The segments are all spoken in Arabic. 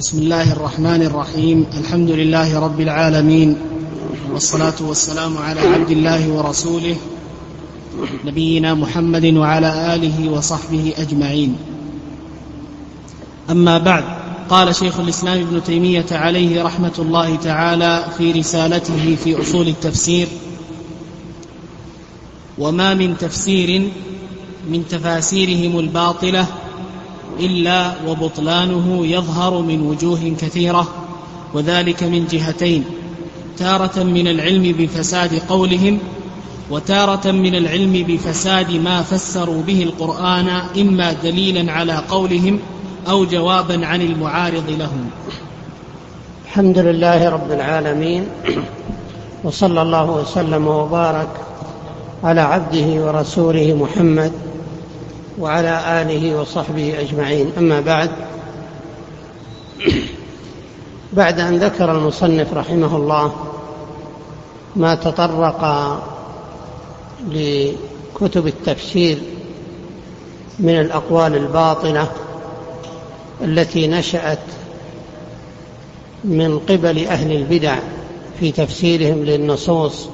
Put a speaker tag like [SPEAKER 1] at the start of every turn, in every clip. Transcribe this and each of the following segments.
[SPEAKER 1] بسم الله الرحمن الرحيم. الحمد لله رب العالمين. والصلاة والسلام على عبد الله ورسوله نبينا محمد وعلى آله وصحبه أجمعين. أما بعد قال شيخ الإسلام ابن تيمية عليه رحمة الله تعالى في رسالته في أصول التفسير وما من تفسير من تفاسيرهم الباطلة إلا وبطلانه يظهر من وجوه كثيرة وذلك من جهتين تارة من العلم بفساد قولهم وتارة من العلم بفساد ما فسروا به القرآن إما دليلا على قولهم أو جوابا عن المعارض لهم.
[SPEAKER 2] الحمد لله رب العالمين وصلى الله وسلم وبارك على عبده ورسوله محمد وعلى آله وصحبه أجمعين. أما بعد بعد أن ذكر المصنف رحمه الله ما تطرق لكتب التفسير من الأقوال الباطلة التي نشأت من قبل أهل البدع في تفسيرهم للنصوص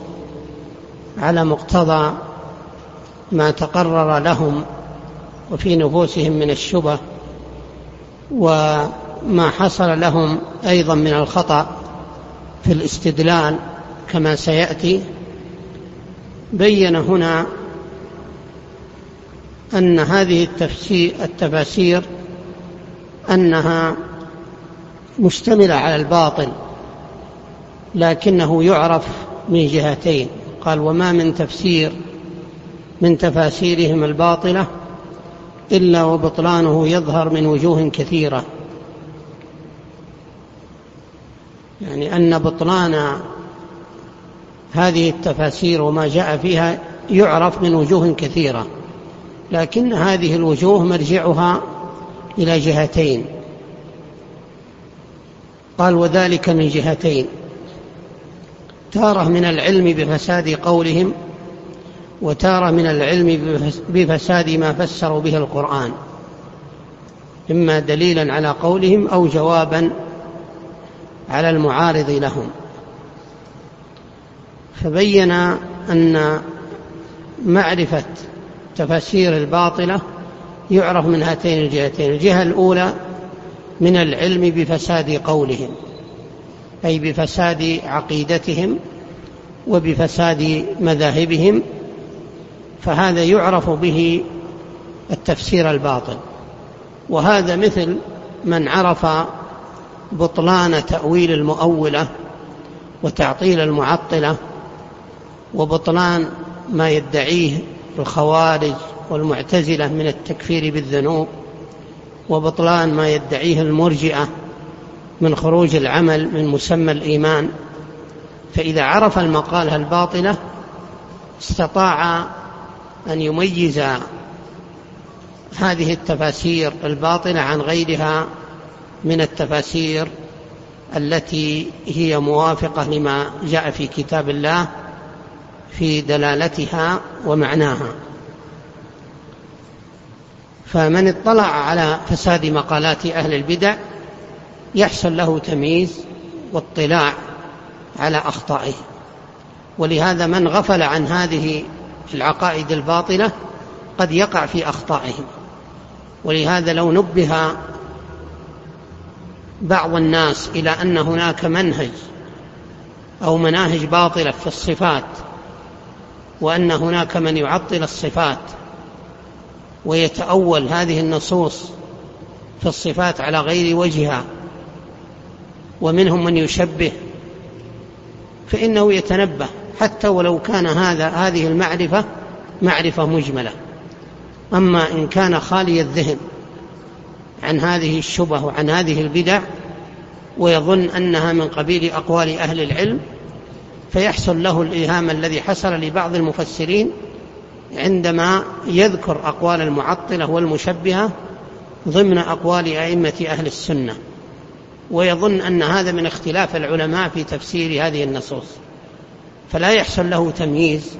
[SPEAKER 2] على مقتضى ما تقرر لهم وفي نفوسهم من الشبه وما حصل لهم أيضا من الخطأ في الاستدلال كما سيأتي بين هنا أن هذه التفاسير أنها مشتملة على الباطل لكنه يعرف من جهتين قال وما من تفسير من تفاسيرهم الباطلة إلا وبطلانه يظهر من وجوه كثيرة. يعني أن بطلان هذه التفاسير وما جاء فيها يعرف من وجوه كثيرة لكن هذه الوجوه مرجعها إلى جهتين. قال وذلك من جهتين تارة من العلم بفساد قولهم وتارة من العلم بفساد ما فسروا به القرآن. إما دليلا على قولهم أو جوابا على المعارض لهم. فبين أن معرفة تفاسير الباطلة يعرف من هاتين الجهتين الجهة الأولى من العلم بفساد قولهم أي بفساد عقيدتهم وبفساد مذاهبهم فهذا يعرف به التفسير الباطل. وهذا مثل من عرف بطلان تأويل المؤولة وتعطيل المعطلة وبطلان ما يدعيه الخوارج والمعتزلة من التكفير بالذنوب وبطلان ما يدعيه المرجئة من خروج العمل من مسمى الإيمان. فإذا عرف المقالة الباطلة استطاع أن يميز هذه التفاسير الباطلة عن غيرها من التفاسير التي هي موافقة لما جاء في كتاب الله في دلالتها ومعناها. فمن اطلع على فساد مقالات أهل البدع يحصل له تمييز واطلاع على أخطائه. ولهذا من غفل عن هذه العقائد الباطلة قد يقع في أخطائهم. ولهذا لو نبه بعض الناس إلى أن هناك منهج أو مناهج باطلة في الصفات وأن هناك من يعطل الصفات ويتأول هذه النصوص في الصفات على غير وجهها ومنهم من يشبه فإنه يتنبه. حتى ولو كان هذا هذه المعرفة معرفة مجملة. أما إن كان خالي الذهن عن هذه الشبه وعن هذه البدع ويظن أنها من قبيل أقوال أهل العلم فيحصل له الإيهام الذي حصل لبعض المفسرين عندما يذكر أقوال المعطلة والمشبهة ضمن أقوال أئمة أهل السنة ويظن أن هذا من اختلاف العلماء في تفسير هذه النصوص. فلا يحصل له تمييز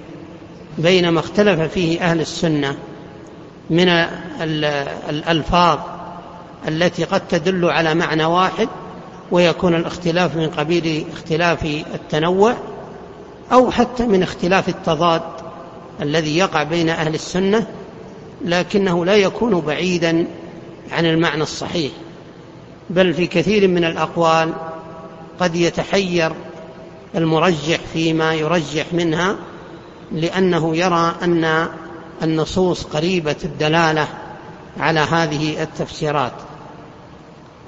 [SPEAKER 2] بين ما اختلف فيه أهل السنة من الألفاظ التي قد تدل على معنى واحد ويكون الاختلاف من قبيل اختلاف التنوع أو حتى من اختلاف التضاد الذي يقع بين أهل السنة لكنه لا يكون بعيدا عن المعنى الصحيح. بل في كثير من الأقوال قد يتحير المرجح فيما يرجح منها لأنه يرى أن النصوص قريبة الدلالة على هذه التفسيرات.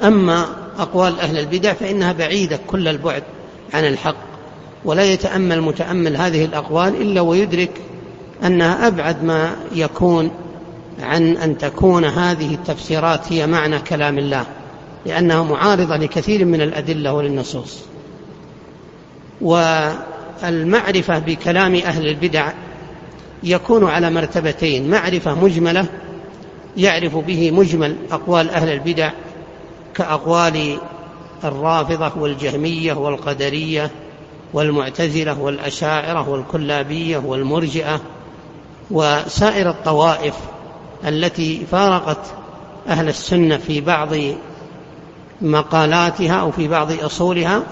[SPEAKER 2] أما أقوال أهل البدع فإنها بعيدة كل البعد عن الحق ولا يتأمل متأمل هذه الأقوال إلا ويدرك أنها أبعد ما يكون عن أن تكون هذه التفسيرات هي معنى كلام الله لأنها معارضة لكثير من الأدلة وللنصوص والمعرفة بكلام أهل البدع يكون على مرتبتين. معرفة مجملة يعرف به مجمل أقوال أهل البدع كأقوال الرافضة والجهمية والقدرية والمعتزلة والأشاعرة والكلابية والمرجئة وسائر الطوائف التي فارقت أهل السنة في بعض مقالاتها أو في بعض أصولها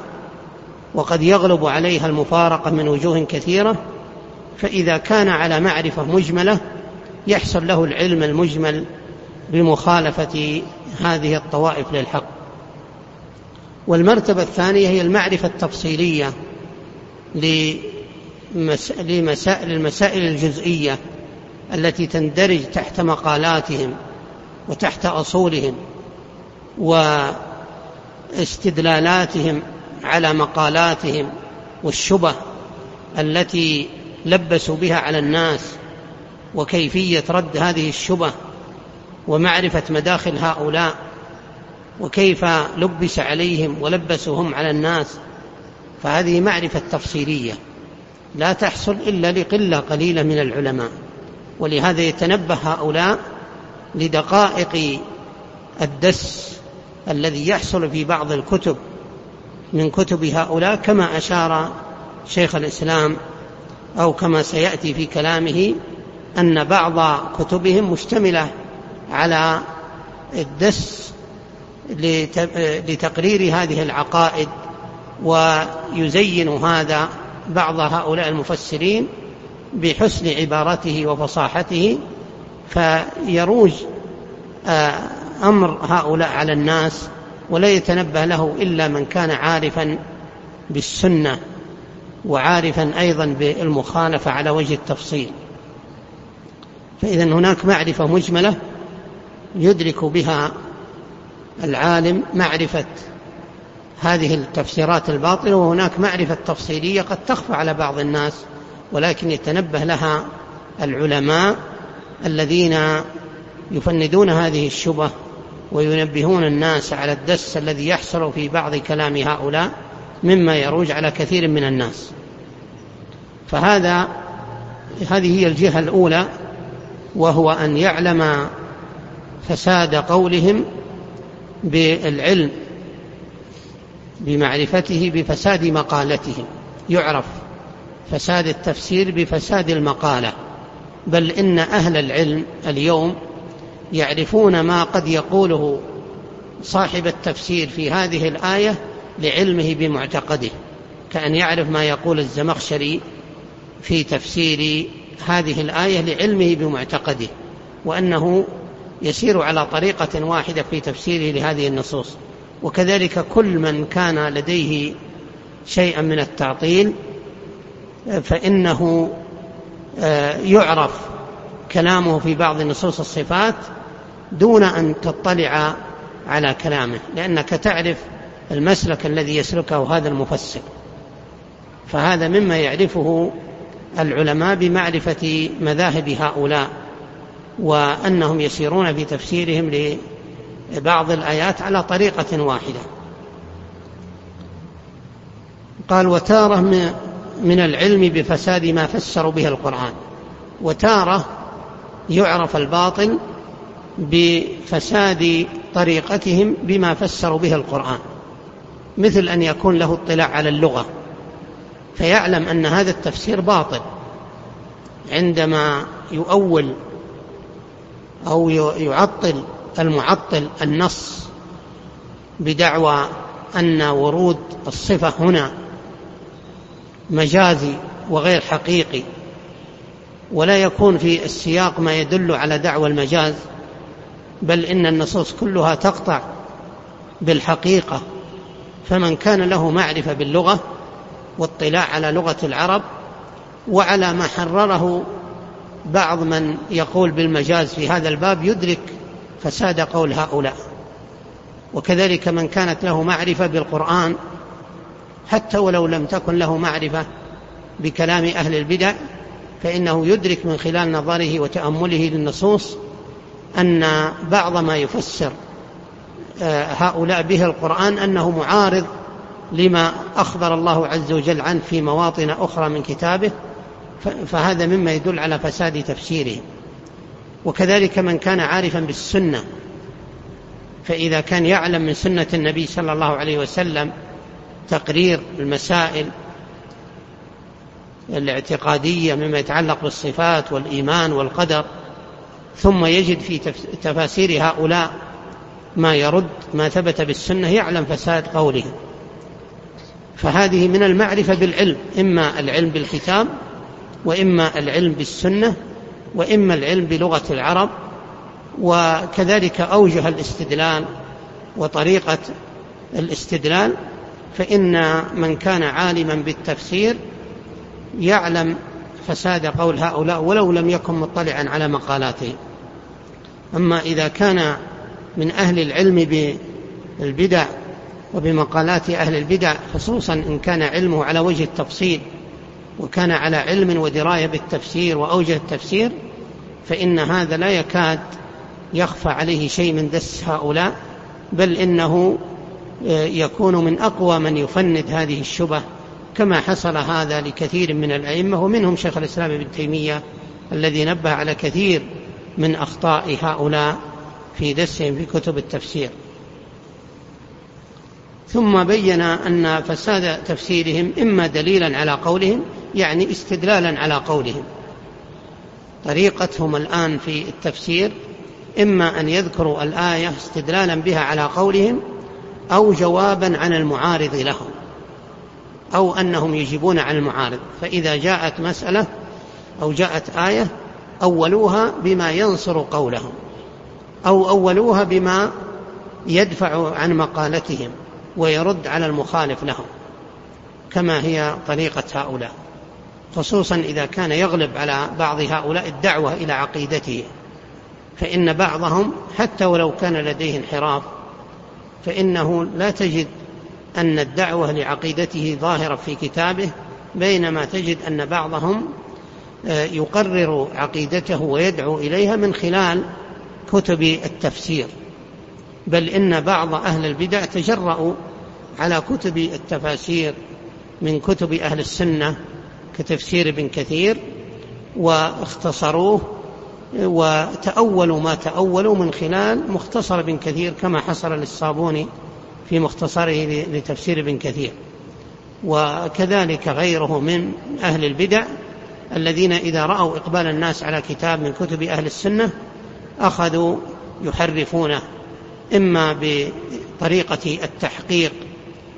[SPEAKER 2] وقد يغلب عليها المفارقة من وجوه كثيرة فإذا كان على معرفة مجملة يحصل له العلم المجمل بمخالفة هذه الطوائف للحق. والمرتبة الثانية هي المعرفة التفصيلية لمسائل المسائل الجزئية التي تندرج تحت مقالاتهم وتحت أصولهم واستدلالاتهم على مقالاتهم والشبه التي لبسوا بها على الناس وكيفية رد هذه الشبه ومعرفة مداخل هؤلاء وكيف لبس عليهم ولبسوهم على الناس فهذه معرفة تفصيلية لا تحصل إلا لقلة قليلة من العلماء. ولهذا يتنبه هؤلاء لدقائق الدس الذي يحصل في بعض الكتب من كتب هؤلاء كما أشار شيخ الإسلام أو كما سيأتي في كلامه أن بعض كتبهم مشتملة على الدس لتقرير هذه العقائد ويزين هذا بعض هؤلاء المفسرين بحسن عبارته وفصاحته فيروج آه، أمر هؤلاء على الناس ولا يتنبه له إلا من كان عارفا بالسنة وعارفا أيضا بالمخالفة على وجه التفصيل. فإذا هناك معرفة مجملة يدرك بها العالم معرفة هذه التفسيرات الباطلة وهناك معرفة تفصيلية قد تخفى على بعض الناس ولكن يتنبه لها العلماء الذين يفندون هذه الشبه وينبهون الناس على الدس الذي يحصل في بعض كلام هؤلاء مما يروج على كثير من الناس. فهذا هذه هي الجهة الأولى وهو أن يعلم فساد قولهم بالعلم بمعرفته بفساد مقالتهم. يعرف فساد التفسير بفساد المقالة. بل إن أهل العلم اليوم يعرفون ما قد يقوله صاحب التفسير في هذه الآية لعلمه بمعتقده كأن يعرف ما يقول الزمخشري في تفسير هذه الآية لعلمه بمعتقده وأنه يسير على طريقة واحدة في تفسيره لهذه النصوص. وكذلك كل من كان لديه شيئا من التعطيل فإنه آه، يعرف كلامه في بعض نصوص الصفات دون أن تطلع على كلامه لأنك تعرف المسلك الذي يسلكه هذا المفسر. فهذا مما يعرفه العلماء بمعرفة مذاهب هؤلاء وأنهم يسيرون في تفسيرهم لبعض الآيات على طريقة واحدة. قال وتارة من العلم بفساد ما فسروا به القرآن. وتارة يعرف الباطل بفساد طريقتهم بما فسروا به القرآن. مثل أن يكون له اطلاع على اللغة. فيعلم أن هذا التفسير باطل. عندما يؤول أو يعطل المعطل النص بدعوى أن ورود الصفة هنا مجازي وغير حقيقي ولا يكون في السياق ما يدل على دعوى المجاز بل إن النصوص كلها تقطع بالحقيقة. فمن كان له معرفة باللغة واطلاع على لغة العرب وعلى ما حرره بعض من يقول بالمجاز في هذا الباب يدرك فساد قول هؤلاء. وكذلك من كانت له معرفة بالقرآن حتى ولو لم تكن له معرفة بكلام أهل البدع فإنه يدرك من خلال نظره وتأمله للنصوص أن بعض ما يفسر آه، هؤلاء به القرآن أنه معارض لما أخبر الله عز وجل عنه في مواطن أخرى من كتابه فهذا مما يدل على فساد تفسيره. وكذلك من كان عارفا بالسنة فإذا كان يعلم من سنة النبي صلى الله عليه وسلم تقرير المسائل الاعتقادية مما يتعلق بالصفات والإيمان والقدر ثم يجد في تفاسير هؤلاء ما يرد ما ثبت بالسنة يعلم فساد قوله فهذه من المعرفة بالعلم إما العلم بالكتاب وإما العلم بالسنة وإما العلم بلغة العرب وكذلك أوجه الاستدلال وطريقة الاستدلال فإن من كان عالما بالتفسير يعلم فساد قول هؤلاء ولو لم يكن مطلعا على مقالاتهم أما إذا كان من أهل العلم بالبدع وبمقالات أهل البدع خصوصا إن كان علمه على وجه التفصيل وكان على علم ودراية بالتفسير وأوجه التفسير فإن هذا لا يكاد يخفى عليه شيء من دس هؤلاء بل إنه آه، يكون من أقوى من يفند هذه الشبه كما حصل هذا لكثير من الأئمة ومنهم شيخ الإسلام ابن تيمية الذي نبه على كثير من أخطاء هؤلاء في دسهم في كتب التفسير. ثم بين أن فساد تفسيرهم إما دليلا على قولهم يعني استدلالا على قولهم. طريقتهم الآن في التفسير إما أن يذكروا الآية استدلالا بها على قولهم أو جوابا عن المعارض لهم. أو أنهم يجيبون عن المعارض. فإذا جاءت مسألة أو جاءت آية أولوها بما ينصر قولهم. أو أولوها بما يدفع عن مقالتهم ويرد على المخالف لهم كما هي طريقة هؤلاء. خصوصا إذا كان يغلب على بعض هؤلاء الدعوة إلى عقيدته. فإن بعضهم حتى ولو كان لديه انحراف فإنه لا تجد أن الدعوة لعقيدته ظاهرة في كتابه بينما تجد أن بعضهم آه، يقرر عقيدته ويدعو إليها من خلال كتب التفسير. بل إن بعض أهل البدع تجرأوا على كتب التفاسير من كتب أهل السنة كتفسير ابن كثير واختصروه وتأولوا ما تأولوا من خلال مختصر ابن كثير كما حصل للصابوني في مختصره لتفسير ابن كثير. وكذلك غيره من أهل البدع الذين إذا رأوا إقبال الناس على كتاب من كتب أهل السنة أخذوا يحرفونه إما بطريقة التحقيق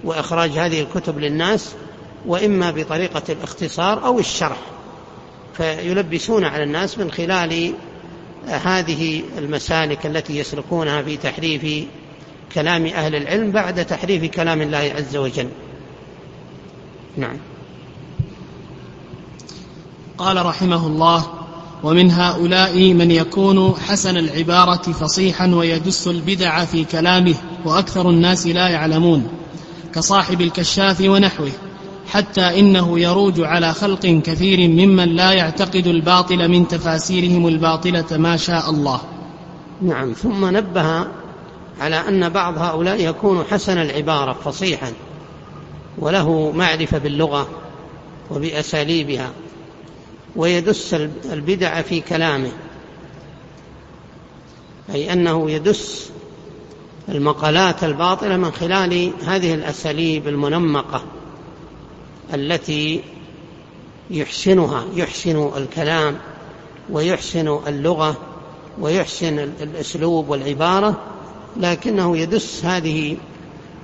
[SPEAKER 2] وإخراج هذه الكتب للناس وإما بطريقة الاختصار أو الشرح. فيلبسون على الناس من خلال هذه المسالك التي يسلكونها في تحريف كلام أهل العلم بعد تحريف كلام الله عز وجل. نعم.
[SPEAKER 1] قال رحمه الله ومن هؤلاء من يكون حسن العبارة فصيحا ويدس البدع في كلامه وأكثر الناس لا يعلمون كصاحب الكشاف ونحوه حتى إنه يروج على خلق كثير ممن لا يعتقد الباطل من تفاسيرهم الباطلة ما شاء الله.
[SPEAKER 2] نعم. ثم نبه على أن بعض هؤلاء يكون حسن العبارة فصيحا وله معرفة باللغة وبأساليبها ويدس البدع في كلامه أي أنه يدس المقالات الباطلة من خلال هذه الأساليب المنمقة التي يحسنها يحسن الكلام ويحسن اللغة ويحسن الأسلوب والعبارة لكنه يدس هذه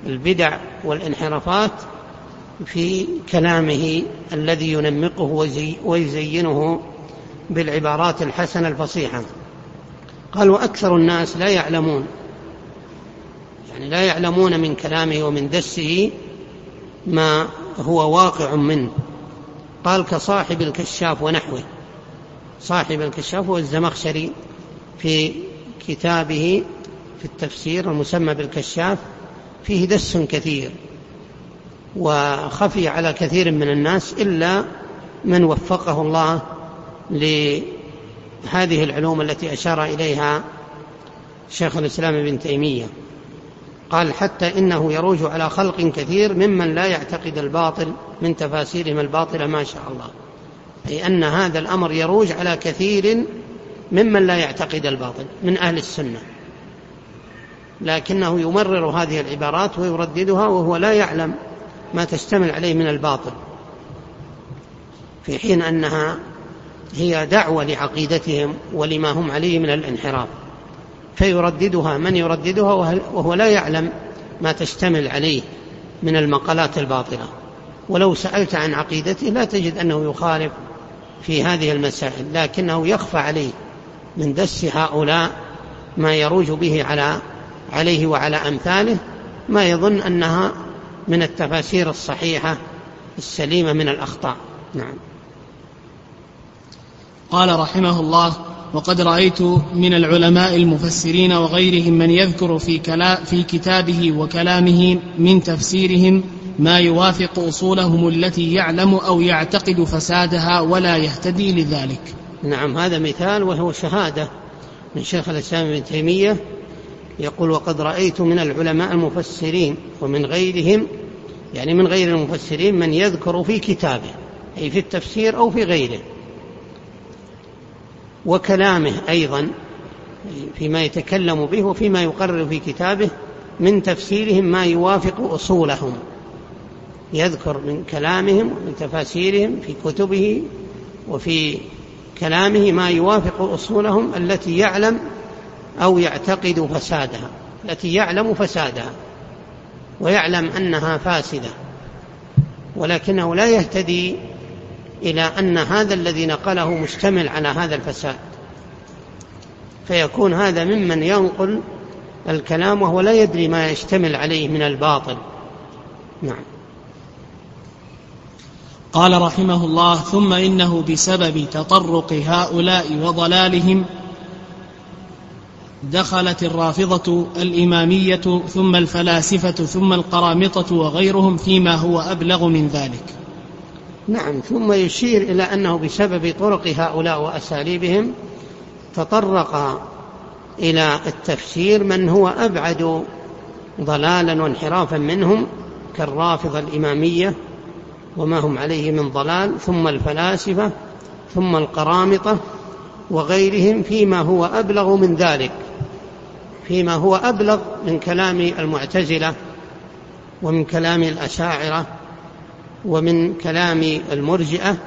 [SPEAKER 2] البدع والانحرافات في كلامه الذي ينمقه ويزينه بالعبارات الحسنة الفصيحة. قال وأكثر الناس لا يعلمون يعني لا يعلمون من كلامه ومن دسه ما هو واقع منه. قال كصاحب الكشاف ونحوه. صاحب الكشاف هو الزمخشري في كتابه في التفسير المسمى بالكشاف فيه دس كثير وخفي على كثير من الناس إلا من وفقه الله لهذه العلوم التي أشار إليها شيخ الإسلام ابن تيمية. قال حتى إنه يروج على خلق كثير ممن لا يعتقد الباطل من تفاسيرهم الباطلة ما شاء الله. أي أن هذا الأمر يروج على كثير ممن لا يعتقد الباطل من أهل السنة. لكنه يمرر هذه العبارات ويرددها وهو لا يعلم ما تشتمل عليه من الباطل في حين أنها هي دعوة لعقيدتهم ولما هم عليه من الانحراف فيرددها من يرددها وهو لا يعلم ما تشتمل عليه من المقالات الباطلة. ولو سألت عن عقيدته لا تجد أنه يخالف في هذه المسائل لكنه يخفى عليه من دس هؤلاء ما يروج به على عليه وعلى أمثاله ما يظن أنها من التفاسير الصحيحة السليمة من الأخطاء. نعم.
[SPEAKER 1] قال رحمه الله وقد رأيت من العلماء المفسرين وغيرهم من يذكر في, كلا في كتابه وكلامه من تفسيرهم ما يوافق أصولهم التي يعلم أو يعتقد فسادها ولا يهتدي لذلك.
[SPEAKER 2] نعم هذا مثال وهو شهادة من شيخ الإسلام ابن تيمية يقول وقد رأيت من العلماء المفسرين ومن غيرهم يعني من غير المفسرين من يذكر في كتابه أي في التفسير أو في غيره. وكلامه أيضا فيما يتكلم به وفيما يقرر في كتابه من تفسيرهم ما يوافق أصولهم. يذكر من كلامهم ومن تفاسيرهم في كتبه وفي كلامه ما يوافق أصولهم التي يعلم أو يعتقد فسادها التي يعلم فسادها ويعلم أنها فاسدة ولكنه لا يهتدي إلى أن هذا الذي نقله مشتمل على هذا الفساد. فيكون هذا ممن ينقل الكلام وهو لا يدري ما يشتمل عليه من الباطل. نعم.
[SPEAKER 1] قال رحمه الله ثم إنه بسبب تطرق هؤلاء وضلالهم دخلت الرافضة الإمامية ثم الفلاسفة ثم القرامطة وغيرهم فيما هو أبلغ من ذلك.
[SPEAKER 2] نعم ثم يشير إلى أنه بسبب طرق هؤلاء وأساليبهم تطرق إلى التفسير من هو أبعد ضلالا وانحرافا منهم كالرافضة الإمامية وما هم عليه من ضلال ثم الفلاسفة ثم القرامطة وغيرهم فيما هو أبلغ من ذلك فيما هو أبلغ من كلام المعتزلة ومن كلام الأشاعرة ومن كلام المرجئة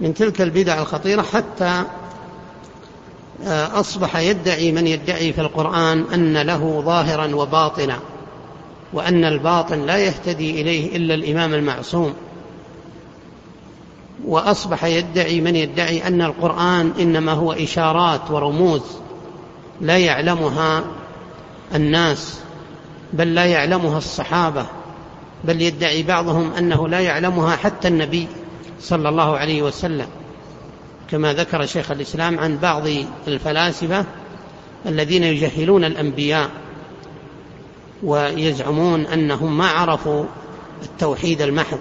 [SPEAKER 2] من تلك البدع الخطيرة حتى آه، أصبح يدعي من يدعي في القرآن أن له ظاهرا وباطنا وأن الباطن لا يهتدي إليه إلا الإمام المعصوم. وأصبح يدعي من يدعي أن القرآن إنما هو إشارات ورموز لا يعلمها الناس بل لا يعلمها الصحابة بل يدعي بعضهم أنه لا يعلمها حتى النبي صلى الله عليه وسلم. كما ذكر شيخ الإسلام عن بعض الفلاسفة الذين يجهلون الأنبياء ويزعمون أنهم ما عرفوا التوحيد المحض.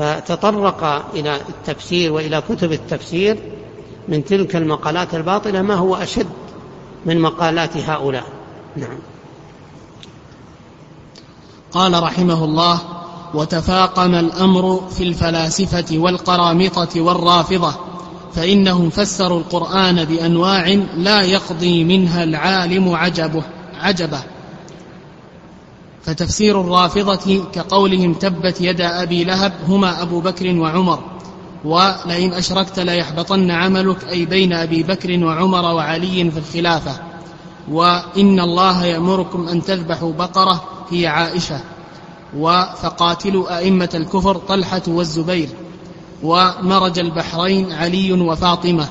[SPEAKER 2] فتطرق إلى التفسير وإلى كتب التفسير من تلك المقالات الباطلة ما هو أشد من مقالات هؤلاء. نعم.
[SPEAKER 1] قال رحمه الله وتفاقم الأمر في الفلاسفة والقرامطة والرافضة فإنهم فسروا القرآن بأنواع لا يقضي منها العالم عجبه عجبه. فتفسير الرافضة كقولهم تبت يد أبي لهب هما أبو بكر وعمر ولئن أشركت ليحبطن عملك أي بين أبي بكر وعمر وعلي في الخلافة. وإن الله يأمركم أن تذبحوا بقرة هي عائشة. وفقاتلوا أئمة الكفر طلحة والزبير. ومرج البحرين علي وفاطمة.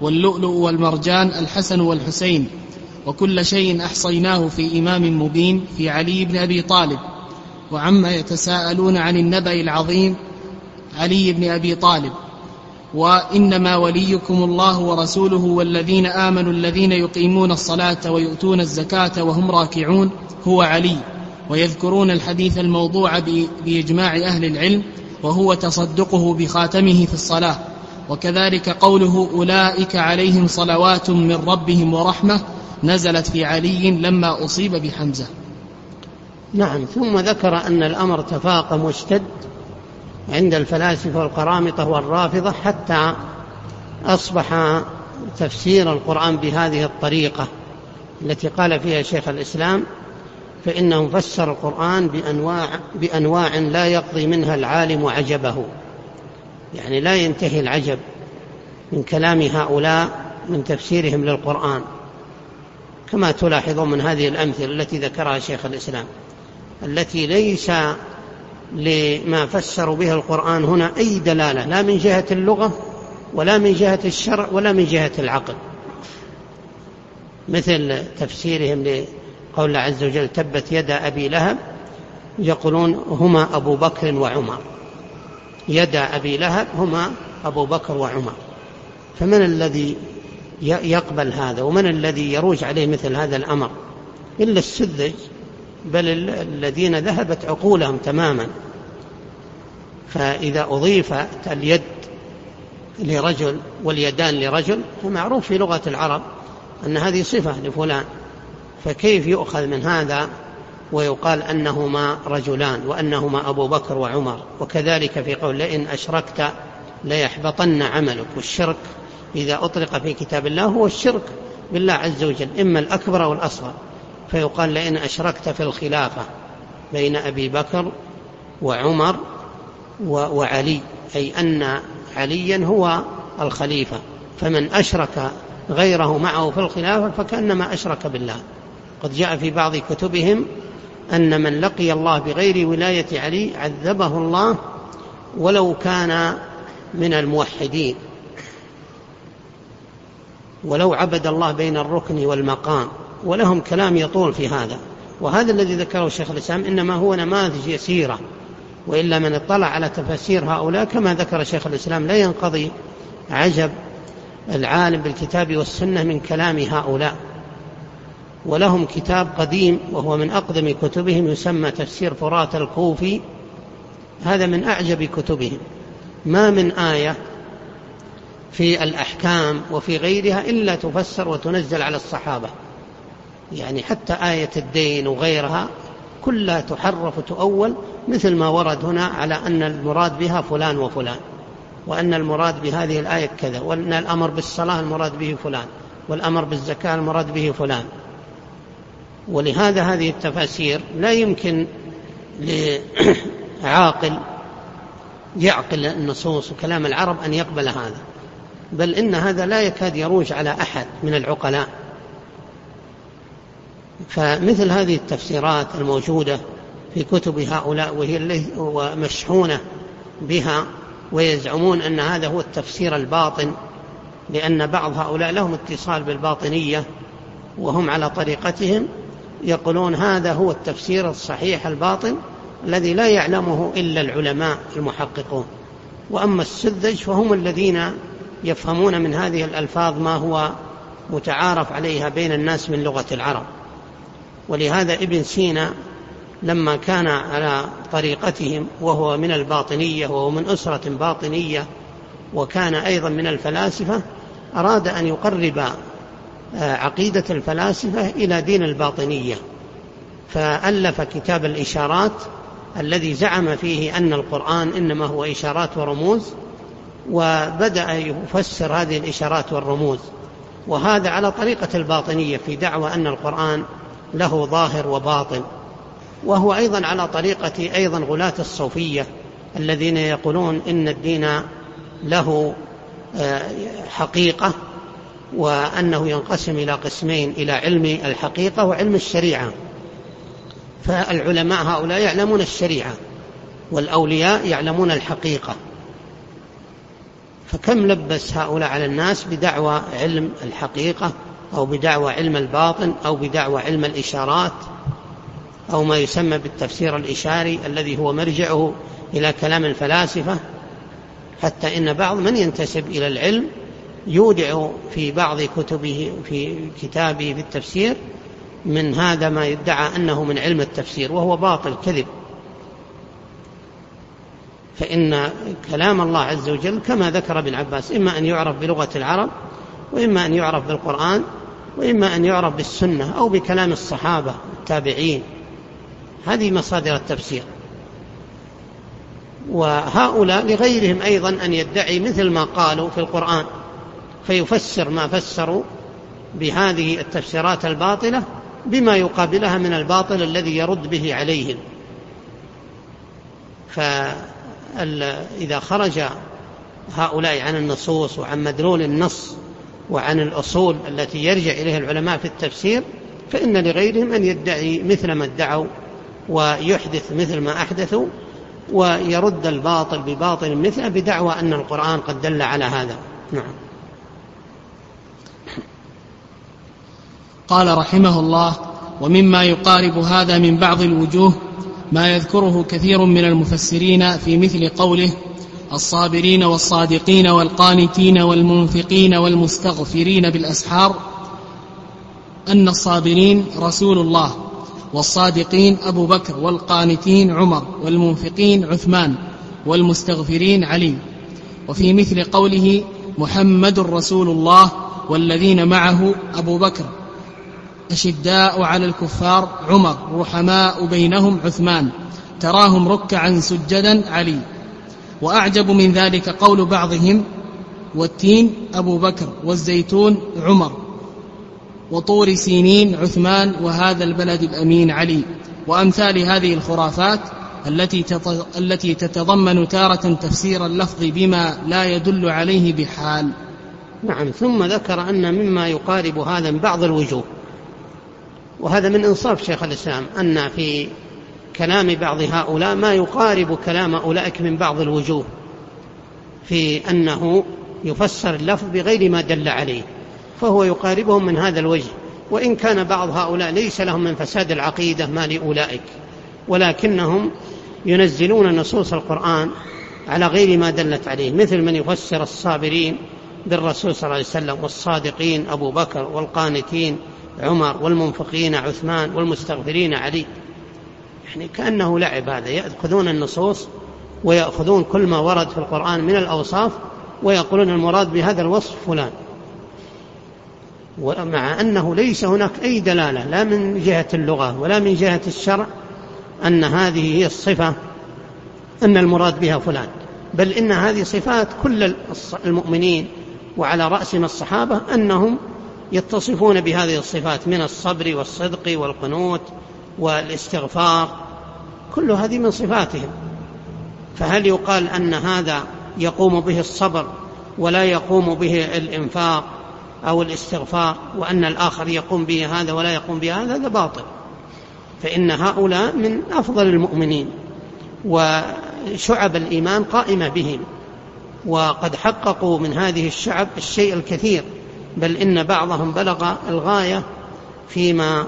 [SPEAKER 1] واللؤلؤ والمرجان الحسن والحسين. وكل شيء أحصيناه في إمام مبين في علي بن أبي طالب وعما يتساءلون عن النبأ العظيم علي بن أبي طالب. وإنما وليكم الله ورسوله والذين آمنوا الذين يقيمون الصلاة ويؤتون الزكاة وهم راكعون هو علي ويذكرون الحديث الموضوع بإجماع أهل العلم وهو تصدقه بخاتمه في الصلاة. وكذلك قوله أولئك عليهم صلوات من ربهم ورحمة نزلت في علي لما أصيب بحمزة.
[SPEAKER 2] نعم ثم ذكر أن الأمر تفاقم واشتد عند الفلاسفة والقرامطة والرافضة حتى أصبح تفسير القرآن بهذه الطريقة التي قال فيها شيخ الإسلام فإنه فسر القرآن بأنواع, بأنواع لا يقضي منها العالم عجبه. يعني لا ينتهي العجب من كلام هؤلاء من تفسيرهم للقرآن. كما تلاحظون من هذه الأمثلة التي ذكرها شيخ الإسلام التي ليس لما فسروا به القرآن هنا أي دلالة لا من جهة اللغة ولا من جهة الشرع ولا من جهة العقل. مثل تفسيرهم لقول الله عز وجل تبت يد أبي لهب يقولون هما أبو بكر وعمر. يد أبي لهب هما أبو بكر وعمر. فمن الذي يقبل هذا ومن الذي يروج عليه مثل هذا الأمر؟ إلا السذج بل الذين ذهبت عقولهم تماما. فإذا أضيفت اليد لرجل واليدان لرجل فمعروف في لغة العرب أن هذه صفة لفلان. فكيف يؤخذ من هذا؟ ويقال أنهما رجلان وأنهما أبو بكر وعمر. وكذلك في قول لئن أشركت ليحبطن عملك. والشرك إذا أطلق في كتاب الله هو الشرك بالله عز وجل إما الأكبر أو الأصغر. فيقال لئن أشركت في الخلافة بين أبي بكر وعمر وعلي أي أن عليا هو الخليفة فمن أشرك غيره معه في الخلافة فكأنما أشرك بالله. قد جاء في بعض كتبهم أن من لقي الله بغير ولاية علي عذبه الله ولو كان من الموحدين. ولو عبد الله بين الركن والمقام ولهم كلام يطول في هذا. وهذا الذي ذكره الشيخ الإسلام إنما هو نماذج يسيرة وإلا من اطلع على تفاسير هؤلاء كما ذكر شيخ الإسلام لا ينقضي عجب العالم بالكتاب والسنة من كلام هؤلاء. ولهم كتاب قديم وهو من أقدم كتبهم يسمى تفسير فرات الكوفي. هذا من أعجب كتبهم. ما من آية في الأحكام وفي غيرها إلا تفسر وتنزل على الصحابة. يعني حتى آية الدين وغيرها كلها تحرف وتؤول مثل ما ورد هنا على أن المراد بها فلان وفلان وأن المراد بهذه الآية كذا وأن الأمر بالصلاة المراد به فلان والأمر بالزكاة المراد به فلان. ولهذا هذه التفاسير لا يمكن لعاقل يعقل النصوص وكلام العرب أن يقبل هذا. بل إن هذا لا يكاد يروج على أحد من العقلاء. فمثل هذه التفسيرات الموجودة في كتب هؤلاء وهي ومشحونة بها ويزعمون أن هذا هو التفسير الباطن لأن بعض هؤلاء لهم اتصال بالباطنية وهم على طريقتهم يقولون هذا هو التفسير الصحيح الباطن الذي لا يعلمه إلا العلماء المحققون. وأما السذج فهم الذين يفهمون من هذه الألفاظ ما هو متعارف عليها بين الناس من لغة العرب. ولهذا ابن سينا لما كان على طريقتهم وهو من الباطنية وهو من أسرة باطنية وكان أيضا من الفلاسفة أراد أن يقرب آه، عقيدة الفلاسفة إلى دين الباطنية. فألف كتاب الإشارات الذي زعم فيه أن القرآن إنما هو إشارات ورموز وبدأ يفسر هذه الإشارات والرموز. وهذا على طريقة الباطنية في دعوى أن القرآن له ظاهر وباطن. وهو أيضا على طريقة أيضا غلاة الصوفية الذين يقولون إن الدين له آه، حقيقة وأنه ينقسم إلى قسمين إلى علم الحقيقة وعلم الشريعة. فالعلماء هؤلاء يعلمون الشريعة والأولياء يعلمون الحقيقة. فكم لبس هؤلاء على الناس بدعوى علم الحقيقة أو بدعوى علم الباطن أو بدعوى علم الإشارات أو ما يسمى بالتفسير الإشاري الذي هو مرجعه إلى كلام الفلاسفة حتى إن بعض من ينتسب إلى العلم يودع في بعض كتبه في كتابه في التفسير من هذا ما يدعى أنه من علم التفسير وهو باطل كذب. فإن كلام الله عز وجل كما ذكر ابن عباس إما أن يعرف بلغة العرب وإما أن يعرف بالقرآن وإما أن يعرف بالسنة أو بكلام الصحابة التابعين. هذه مصادر التفسير. وهؤلاء لغيرهم أيضا أن يدعي مثل ما قالوا في القرآن فيفسر ما فسروا بهذه التفسيرات الباطلة بما يقابلها من الباطل الذي يرد به عليهم. فإذا خرج هؤلاء عن النصوص وعن مدلول النص وعن الأصول التي يرجع إليها العلماء في التفسير فإن لغيرهم أن يدعي مثل ما ادعوا ويحدث مثل ما أحدثوا ويرد الباطل بباطل مثله بدعوى أن القرآن قد دل على هذا. نعم.
[SPEAKER 1] قال رحمه الله ومما يقارب هذا من بعض الوجوه ما يذكره كثير من المفسرين في مثل قوله الصابرين والصادقين والقانتين والمنفقين والمستغفرين بالأسحار أن الصابرين رسول الله والصادقين أبو بكر والقانتين عمر والمنفقين عثمان والمستغفرين علي. وفي مثل قوله محمد رسول الله والذين معه أبو بكر أشداء على الكفار عمر رحماء بينهم عثمان. تراهم ركعا سجدا علي. وأعجب من ذلك قول بعضهم والتين أبو بكر والزيتون عمر. وطور سينين عثمان وهذا البلد الأمين علي. وأمثال هذه الخرافات التي التي تتضمن تارة تفسير اللفظ بما لا يدل عليه بحال.
[SPEAKER 2] نعم ثم ذكر أن مما يقارب هذا من بعض الوجوه. وهذا من إنصاف شيخ الإسلام أن في كلام بعض هؤلاء ما يقارب كلام أولئك من بعض الوجوه في أنه يفسر اللفظ بغير ما دل عليه فهو يقاربهم من هذا الوجه وإن كان بعض هؤلاء ليس لهم من فساد العقيدة ما لأولئك ولكنهم ينزلون نصوص القرآن على غير ما دلت عليه مثل من يفسر الصابرين بالرسول صلى الله عليه وسلم والصادقين أبو بكر والقانتين عمر والمنفقين عثمان والمستغفرين علي. يعني كأنه لعب هذا يأخذون النصوص ويأخذون كل ما ورد في القرآن من الأوصاف ويقولون المراد بهذا الوصف فلان. ومع أنه ليس هناك أي دلالة لا من جهة اللغة ولا من جهة الشرع أن هذه هي الصفة أن المراد بها فلان. بل إن هذه صفات كل المؤمنين وعلى رأسهم الصحابة أنهم يتصفون بهذه الصفات من الصبر والصدق والقنوت والاستغفار كل هذه من صفاتهم. فهل يقال أن هذا يقوم به الصبر ولا يقوم به الإنفاق أو الاستغفار وأن الآخر يقوم به هذا ولا يقوم به هذا؟ هذا باطل. فإن هؤلاء من أفضل المؤمنين وشعب الإيمان قائمة بهم وقد حققوا من هذه الشعب الشيء الكثير. بل إن بعضهم بلغ الغاية فيما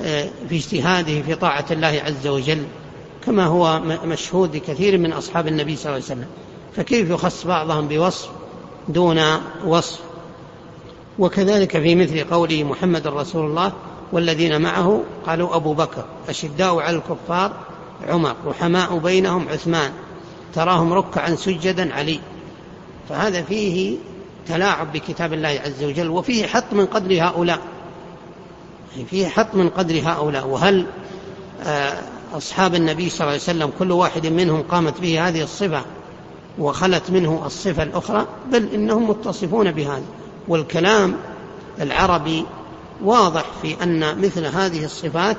[SPEAKER 2] آه، في اجتهاده في طاعة الله عز وجل كما هو مشهود لكثير من أصحاب النبي صلى الله عليه وسلم. فكيف يخص بعضهم بوصف دون وصف؟ وكذلك في مثل قوله محمد رسول الله والذين معه قالوا أبو بكر أشداء على الكفار عمر رحماء بينهم عثمان تراهم ركعا سجدا علي. فهذا فيه تلاعب بكتاب الله عز وجل وفيه حط من قدر هؤلاء. فيه حط من قدر هؤلاء. وهل آه، أصحاب النبي صلى الله عليه وسلم كل واحد منهم قامت به هذه الصفة وخلت منه الصفة الأخرى؟ بل إنهم متصفون بهذا. والكلام العربي واضح في أن مثل هذه الصفات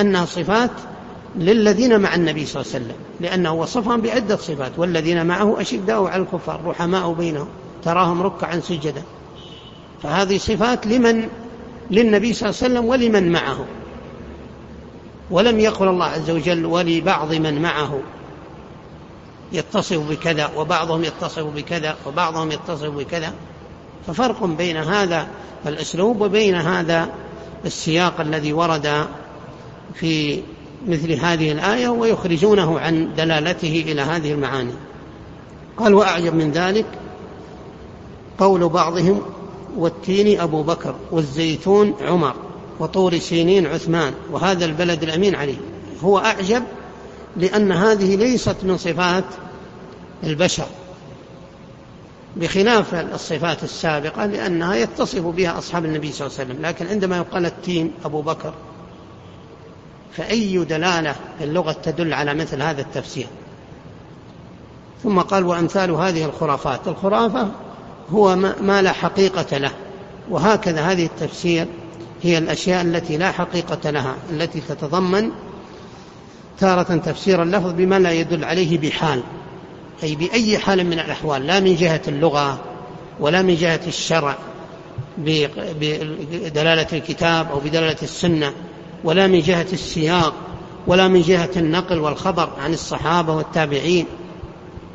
[SPEAKER 2] أنها صفات للذين مع النبي صلى الله عليه وسلم لأنه وصفهم بعدة صفات. والذين معه أشداء على الكفار رحماء بينهم. تراهم ركعا سجدا. فهذه صفات لمن للنبي صلى الله عليه وسلم ولمن معه. ولم يقل الله عز وجل ولبعض من معه. يتصف بكذا وبعضهم يتصف بكذا وبعضهم يتصف بكذا. ففرق بين هذا الأسلوب وبين هذا السياق الذي ورد في مثل هذه الآية ويخرجونه عن دلالته إلى هذه المعاني. قال وأعجب من ذلك قول بعضهم والتين أبو بكر والزيتون عمر وطور سينين عثمان وهذا البلد الأمين عليه. هو أعجب لأن هذه ليست من صفات البشر بخلاف الصفات السابقة لأنها يتصف بها أصحاب النبي صلى الله عليه وسلم. لكن عندما يقال التين أبو بكر فأي دلالة في اللغة تدل على مثل هذا التفسير؟ ثم قال وأمثال هذه الخرافات. الخرافة هو ما لا حقيقة له. وهكذا هذه التفسير هي الأشياء التي لا حقيقة لها التي تتضمن تارة تفسير اللفظ بما لا يدل عليه بحال. أي بأي حال من الأحوال لا من جهة اللغة ولا من جهة الشرع بدلالة الكتاب أو بدلالة السنة ولا من جهة السياق ولا من جهة النقل والخبر عن الصحابة والتابعين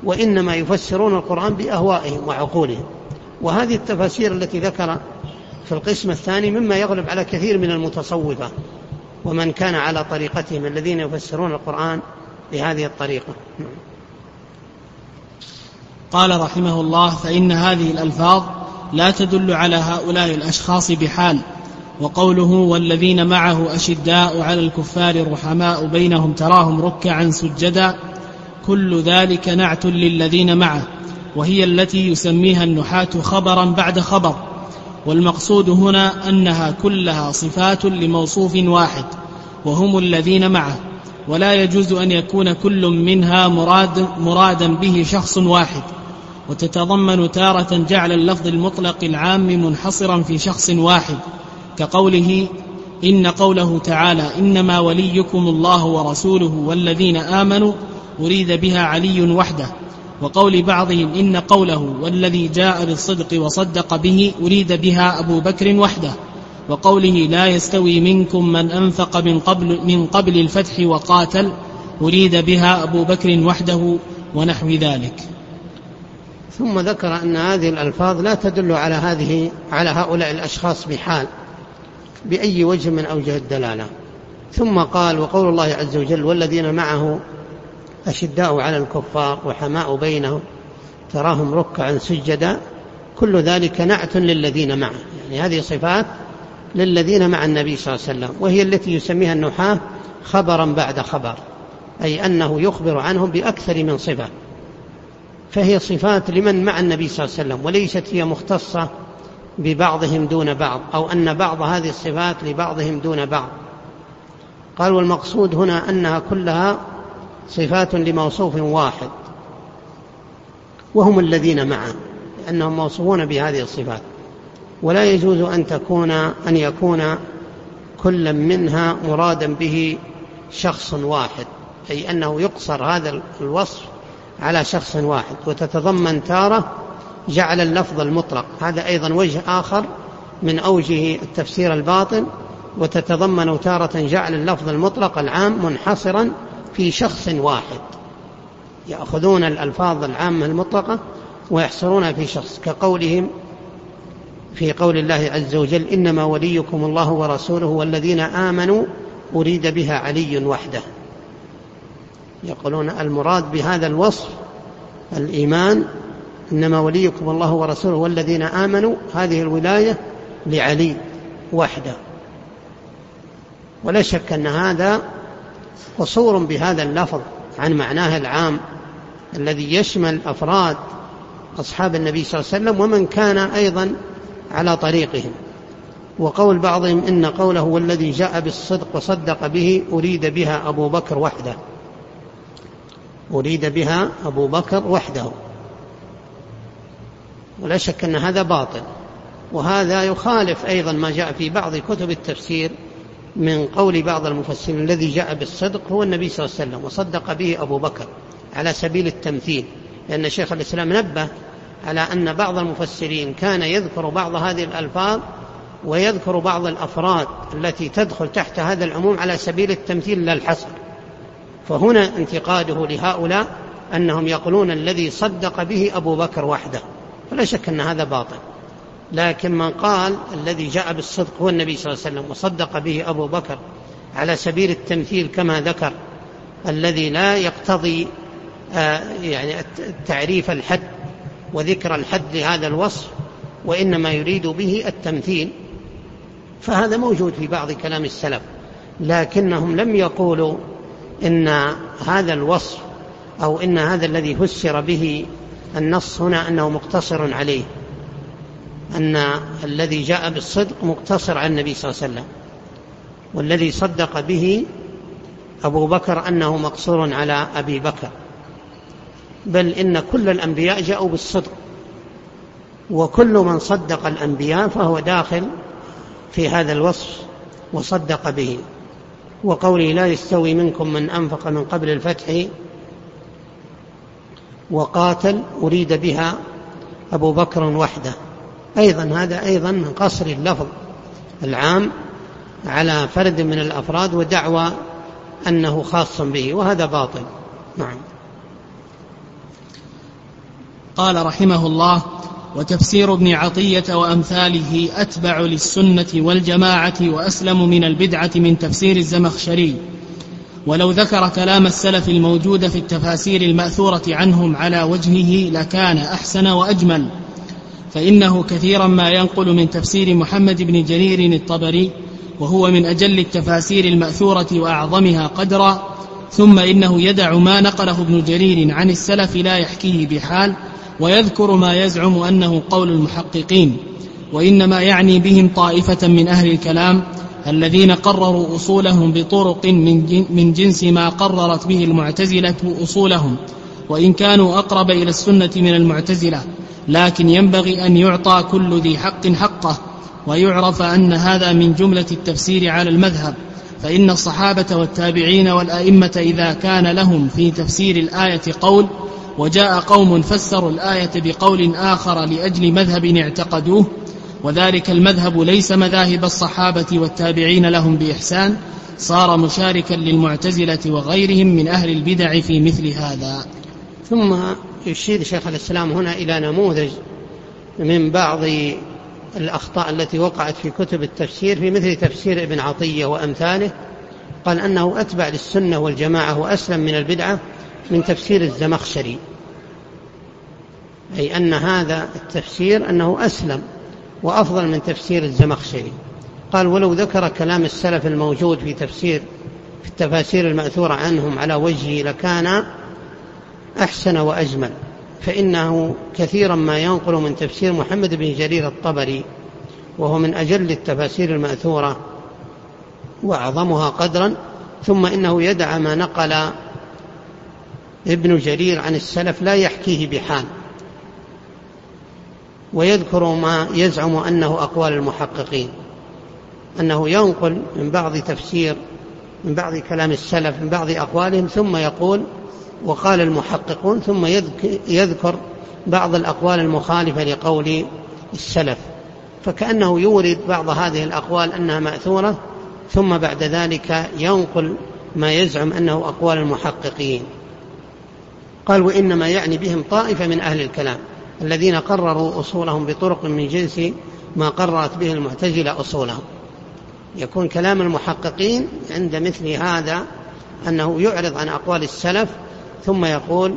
[SPEAKER 2] وإنما يفسرون القرآن بأهوائهم وعقولهم. وهذه التفاسير التي ذكر في القسم الثاني مما يغلب على كثير من المتصوفة. ومن كان على طريقتهم الذين يفسرون القرآن بهذه الطريقة.
[SPEAKER 1] قال رحمه الله فإن هذه الألفاظ لا تدل على هؤلاء الأشخاص بحال. وقوله والذين معه أشداء على الكفار رحماء بينهم تراهم ركعا سجدا كل ذلك نعت للذين معه. وهي التي يسميها النحاة خبرا بعد خبر والمقصود هنا أنها كلها صفات لموصوف واحد وهم الذين معه ولا يجوز أن يكون كل منها مراد مرادا به شخص واحد وتتضمن تارة جعل اللفظ المطلق العام منحصرا في شخص واحد كقوله إن قوله تعالى إنما وليكم الله ورسوله والذين آمنوا أريد بها علي وحده. وقول بعضهم إن قوله والذي جاء بالصدق وصدق به أريد بها أبو بكر وحده وقوله لا يستوي منكم من أنفق من قبل, من قبل الفتح وقاتل أريد بها أبو بكر وحده ونحو ذلك.
[SPEAKER 2] ثم ذكر أن هذه الألفاظ لا تدل على هذه على هؤلاء الأشخاص بحال بأي وجه من أوجه الدلالة. ثم قال وقول الله عز وجل والذين معه أشداء على الكفار وحماء بينهم تراهم ركعا سجدا كل ذلك نعت للذين معه. يعني هذه صفات للذين مع النبي صلى الله عليه وسلم وهي التي يسميها النحاة خبرا بعد خبر أي أنه يخبر عنهم بأكثر من صفة. فهي صفات لمن مع النبي صلى الله عليه وسلم وليست هي مختصة ببعضهم دون بعض أو أن بعض هذه الصفات لبعضهم دون بعض. قال والمقصود هنا أنها كلها صفات لموصوف واحد وهم الذين معه لأنهم موصوفون بهذه الصفات. ولا يجوز أن تكون أن يكون كل منها مرادا به شخص واحد أي أنه يقصر هذا الوصف على شخص واحد وتتضمن تارة جعل اللفظ المطلق. هذا أيضا وجه آخر من أوجه التفسير الباطن وتتضمن تارة جعل اللفظ المطلق العام منحصرا في شخص واحد يأخذون الألفاظ العامة المطلقة ويحصرونها في شخص كقولهم في قول الله عز وجل إنما وليكم الله ورسوله والذين آمنوا أريد بها علي وحده. يقولون المراد بهذا الوصف الإيمان إنما وليكم الله ورسوله والذين آمنوا هذه الولاية لعلي وحده. ولا شك أن هذا قصور بهذا اللفظ عن معناه العام الذي يشمل أفراد أصحاب النبي صلى الله عليه وسلم ومن كان أيضا على طريقهم. وقول بعضهم إن قوله والذي جاء بالصدق وصدق به أريد بها أبو بكر وحده. أريد بها أبو بكر وحده. ولا شك أن هذا باطل. وهذا يخالف أيضا ما جاء في بعض كتب التفسير من قول بعض المفسرين الذي جاء بالصدق هو النبي صلى الله عليه وسلم وصدق به أبو بكر على سبيل التمثيل لأن شيخ الإسلام نبه على أن بعض المفسرين كان يذكر بعض هذه الألفاظ ويذكر بعض الأفراد التي تدخل تحت هذا العموم على سبيل التمثيل لا الحصر فهنا انتقاده لهؤلاء أنهم يقولون الذي صدق به أبو بكر وحده. فلا شك أن هذا باطل. لكن من قال الذي جاء بالصدق هو النبي صلى الله عليه وسلم وصدق به أبو بكر على سبيل التمثيل كما ذكر الذي لا يقتضي آه، يعني تعريف الحد وذكر الحد لهذا الوصف وإنما يريد به التمثيل. فهذا موجود في بعض كلام السلف لكنهم لم يقولوا إن هذا الوصف أو إن هذا الذي فسر به النص هنا أنه مقتصر عليه. أن الذي جاء بالصدق مقتصر على النبي صلى الله عليه وسلم والذي صدق به أبو بكر أنه مقصور على أبي بكر. بل إن كل الأنبياء جاءوا بالصدق وكل من صدق الأنبياء فهو داخل في هذا الوصف وصدق به. وقوله لا يستوي منكم من أنفق من قبل الفتح وقاتل أريد بها أبو بكر وحده. أيضا هذا أيضا من قصر اللفظ العام على فرد من الأفراد ودعوى أنه خاص به وهذا باطل. نعم.
[SPEAKER 1] قال رحمه الله وتفسير ابن عطية وأمثاله أتبع للسنة والجماعة وأسلم من البدعة من تفسير الزمخشري. ولو ذكر كلام السلف الموجود في التفاسير المأثورة عنهم على وجهه لكان أحسن وأجمل. فإنه كثيرا ما ينقل من تفسير محمد بن جرير الطبري وهو من أجل التفاسير المأثورة وأعظمها قدرا ثم إنه يدع ما نقله ابن جرير عن السلف لا يحكيه بحال ويذكر ما يزعم أنه قول المحققين وإنما يعني بهم طائفة من أهل الكلام الذين قرروا أصولهم بطرق من جنس ما قررت به المعتزلة أصولهم وإن كانوا أقرب إلى السنة من المعتزلة. لكن ينبغي أن يعطى كل ذي حق حقه ويعرف أن هذا من جملة التفسير على المذهب فإن الصحابة والتابعين والأئمة إذا كان لهم في تفسير الآية قول وجاء قوم فسروا الآية بقول آخر لأجل مذهب اعتقدوه وذلك المذهب ليس مذاهب الصحابة والتابعين لهم بإحسان صار مشاركا للمعتزلة وغيرهم من أهل البدع في مثل هذا.
[SPEAKER 2] ثم يشير شيخ الإسلام هنا إلى نموذج من بعض الأخطاء التي وقعت في كتب التفسير في مثل تفسير ابن عطية وأمثاله. قال أنه أتبع للسنة والجماعة وأسلم من البدعة من تفسير الزمخشري. أي أن هذا التفسير أنه أسلم وأفضل من تفسير الزمخشري. قال ولو ذكر كلام السلف الموجود في تفسير في التفاسير المأثورة عنهم على وجهه لكان أحسن وأجمل. فإنه كثيرا ما ينقل من تفسير محمد بن جرير الطبري وهو من أجل التفاسير المأثورة وأعظمها قدرا ثم إنه يدع ما نقل ابن جرير عن السلف لا يحكيه بحال. ويذكر ما يزعم أنه أقوال المحققين. أنه ينقل من بعض تفسير من بعض كلام السلف من بعض أقوالهم ثم يقول وقال المحققون ثم يذكر بعض الأقوال المخالفة لقول السلف فكأنه يورد بعض هذه الأقوال أنها مأثورة ثم بعد ذلك ينقل ما يزعم أنه أقوال المحققين. قال وإنما يعني بهم طائفة من أهل الكلام الذين قرروا أصولهم بطرق من جنس ما قررت به المعتزلة أصولهم. يكون كلام المحققين عند مثل هذا أنه يعرض عن أقوال السلف ثم يقول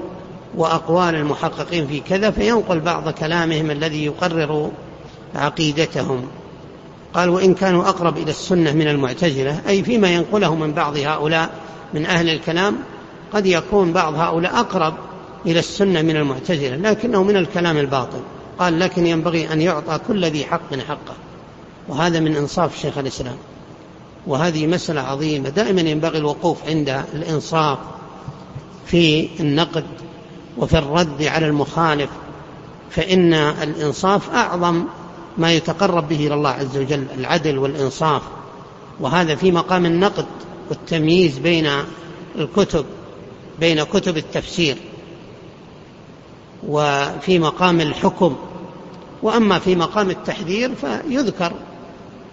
[SPEAKER 2] وأقوال المحققين في كذا فينقل بعض كلامهم الذي يقرر عقيدتهم. قال وإن كانوا أقرب إلى السنة من المعتزلة أي فيما ينقله من بعض هؤلاء من أهل الكلام قد يكون بعض هؤلاء أقرب إلى السنة من المعتزلة لكنه من الكلام الباطل. قال لكن ينبغي أن يعطى كل ذي حق حقه. وهذا من إنصاف شيخ الإسلام. وهذه مسألة عظيمة. دائما ينبغي الوقوف عند الإنصاف. في النقد وفي الرد على المخالف فإن الإنصاف أعظم ما يتقرب به إلى الله عز وجل العدل والإنصاف. وهذا في مقام النقد والتمييز بين الكتب بين كتب التفسير. وفي مقام الحكم وأما في مقام التحذير فيذكر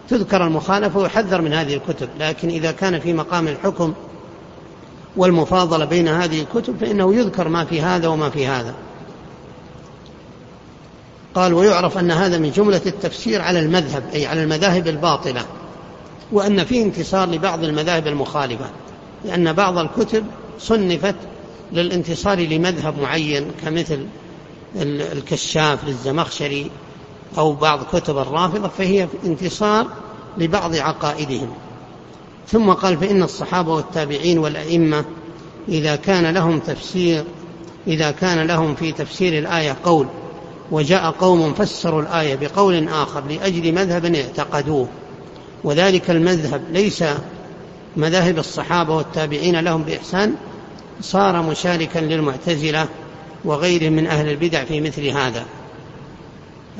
[SPEAKER 2] تذكر المخالفة ويحذر من هذه الكتب. لكن إذا كان في مقام الحكم والمفاضلة بين هذه الكتب فإنه يذكر ما في هذا وما في هذا. قال ويعرف أن هذا من جملة التفسير على المذهب أي على المذاهب الباطلة وأن فيه انتصار لبعض المذاهب المخالفة لأن بعض الكتب صنفت للانتصار لمذهب معين كمثل الكشاف للزمخشري أو بعض كتب الرافضة فهي انتصار لبعض عقائدهم. ثم قال فإن الصحابة والتابعين والأئمة إذا كان لهم تفسير إذا كان لهم في تفسير الآية قول وجاء قوم فسروا الآية بقول آخر لأجل مذهب اعتقدوه. وذلك المذهب ليس مذاهب الصحابة والتابعين لهم بإحسان صار مشاركا للمعتزلة وغيرهم من أهل البدع في مثل هذا.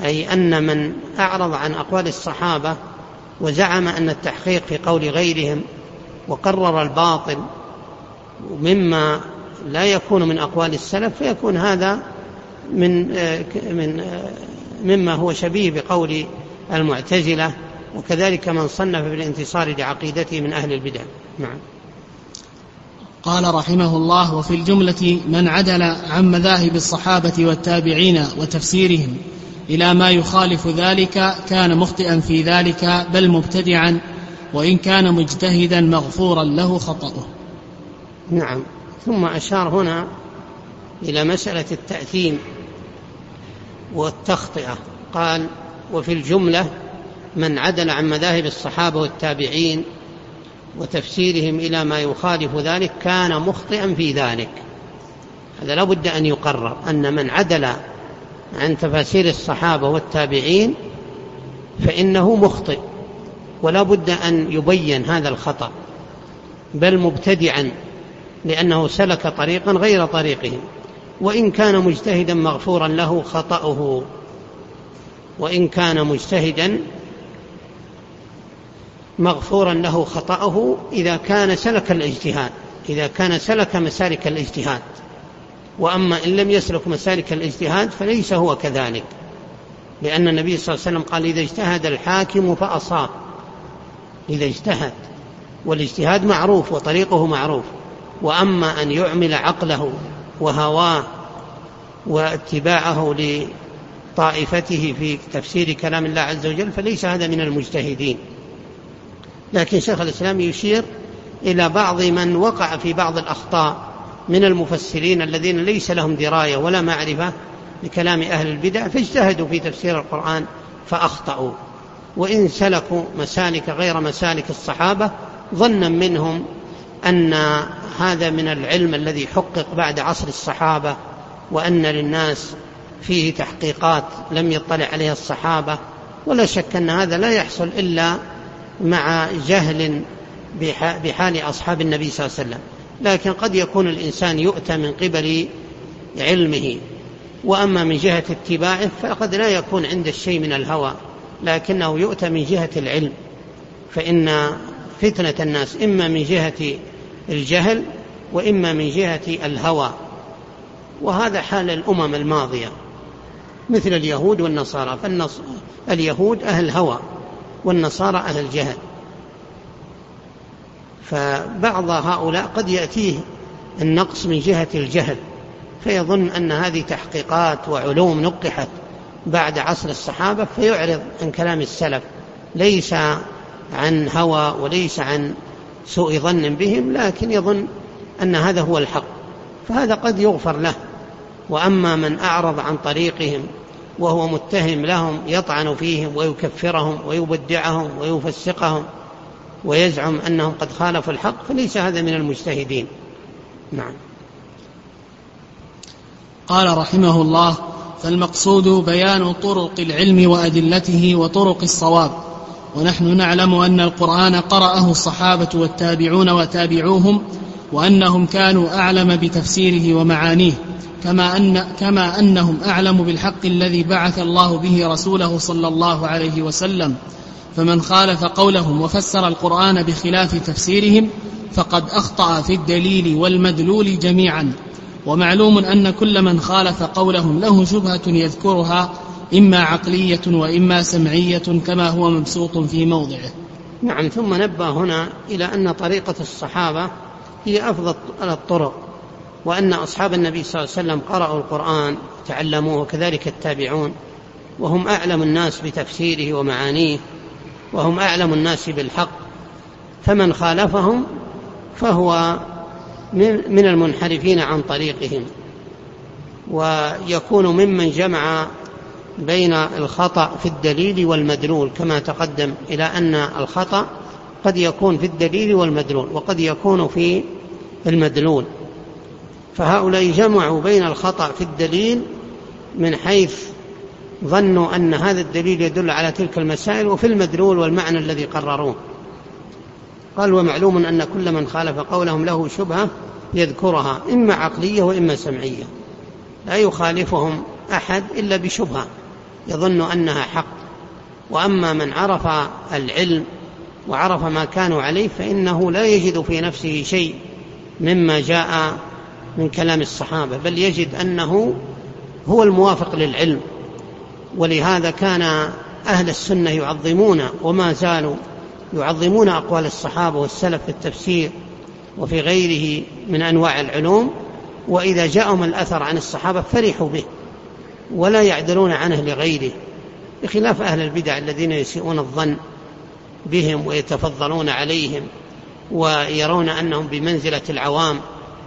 [SPEAKER 2] أي أن من أعرض عن أقوال الصحابة وزعم أن التحقيق في قول غيرهم وقرر الباطل مما لا يكون من أقوال السلف فيكون هذا من من مما هو شبيه بقول المعتزلة وكذلك من صنف بالانتصار لعقيدته من أهل البدع. نعم.
[SPEAKER 1] قال رحمه الله وفي الجملة من عدل عن مذاهب الصحابة والتابعين وتفسيرهم. إلى ما يخالف ذلك كان مخطئا في ذلك بل مبتدعا وإن كان مجتهدا مغفورا له خطأه.
[SPEAKER 2] نعم. ثم أشار هنا إلى مسألة التأثيم والتخطئة. قال وفي الجملة من عدل عن مذاهب الصحابة والتابعين وتفسيرهم إلى ما يخالف ذلك كان مخطئا في ذلك. هذا لا بد أن يقرر أن من عدل عن تفاسير الصحابة والتابعين فإنه مخطئ ولا بد أن يبين هذا الخطأ بل مبتدعا لأنه سلك طريقا غير طريقهم وإن كان مجتهدا مغفورا له خطأه وإن كان مجتهدا مغفورا له خطأه إذا كان سلك الاجتهاد إذا كان سلك مسالك الاجتهاد. وأما إن لم يسلك مسالك الاجتهاد فليس هو كذلك. لأن النبي صلى الله عليه وسلم قال إذا اجتهد الحاكم فأصاب. إذا اجتهد. والاجتهاد معروف وطريقه معروف. وأما أن يعمل عقله وهواه واتباعه لطائفته في تفسير كلام الله عز وجل فليس هذا من المجتهدين. لكن شيخ الإسلام يشير إلى بعض من وقع في بعض الأخطاء. من المفسرين الذين ليس لهم دراية ولا معرفة بكلام أهل البدع فاجتهدوا في تفسير القرآن فأخطأوا. وإن سلكوا مسالك غير مسالك الصحابة ظنا منهم أن هذا من العلم الذي حقق بعد عصر الصحابة وأن للناس فيه تحقيقات لم يطلع عليها الصحابة. ولا شك أن هذا لا يحصل إلا مع جهل بحال أصحاب النبي صلى الله عليه وسلم. لكن قد يكون الإنسان يؤتى من قبل علمه. وأما من جهة اتباعه فقد لا يكون عند الشيء من الهوى لكنه يؤتى من جهة العلم. فإن فتنة الناس إما من جهة الجهل وإما من جهة الهوى. وهذا حال الأمم الماضية مثل اليهود والنصارى. فاليهود أهل هوى والنصارى أهل جهل. فبعض هؤلاء قد يأتيه النقص من جهة الجهل فيظن أن هذه تحقيقات وعلوم نقحت بعد عصر الصحابة فيعرض عن كلام السلف ليس عن هوى وليس عن سوء ظن بهم لكن يظن أن هذا هو الحق فهذا قد يغفر له. وأما من أعرض عن طريقهم وهو متهم لهم يطعن فيهم ويكفرهم ويبدعهم ويفسقهم ويزعم أنهم قد خالفوا الحق فليس هذا من المجتهدين. نعم.
[SPEAKER 1] قال رحمه الله فالمقصود بيان طرق العلم وأدلته وطرق الصواب. ونحن نعلم أن القرآن قرأه الصحابة والتابعون وتابعوهم وأنهم كانوا أعلم بتفسيره ومعانيه كما, أن كما أنهم أعلم بالحق الذي بعث الله به رسوله صلى الله عليه وسلم. فمن خالف قولهم وفسر القرآن بخلاف تفسيرهم فقد أخطأ في الدليل والمدلول جميعا. ومعلوم أن كل من خالف قولهم له شبهة يذكرها إما عقلية وإما سمعية كما هو مبسوط في موضعه.
[SPEAKER 2] نعم ثم نبه هنا إلى أن طريقة الصحابة هي أفضل الطرق وأن أصحاب النبي صلى الله عليه وسلم قرأوا القرآن تعلموه وكذلك التابعون وهم أعلم الناس بتفسيره ومعانيه. وهم أعلم الناس بالحق فمن خالفهم فهو من المنحرفين عن طريقهم. ويكون ممن جمع بين الخطأ في الدليل والمدلول كما تقدم إلى أن الخطأ قد يكون في الدليل والمدلول وقد يكون في المدلول. فهؤلاء جمعوا بين الخطأ في الدليل من حيث ظنوا أن هذا الدليل يدل على تلك المسائل وفي المدلول والمعنى الذي قرروه. قال ومعلوم أن كل من خالف قولهم له شبهة يذكرها إما عقلية وإما سمعية. لا يخالفهم أحد إلا بشبهة يظن أنها حق. وأما من عرف العلم وعرف ما كانوا عليه فإنه لا يجد في نفسه شيء مما جاء من كلام الصحابة بل يجد أنه هو الموافق للعلم. ولهذا كان أهل السنة يعظمون وما زالوا يعظمون أقوال الصحابة والسلف في التفسير وفي غيره من أنواع العلوم وإذا جاءهم الأثر عن الصحابة فرحوا به ولا يعدلون عنه لغيره بخلاف أهل البدع الذين يسيئون الظن بهم ويتفضلون عليهم ويرون أنهم بمنزلة العوام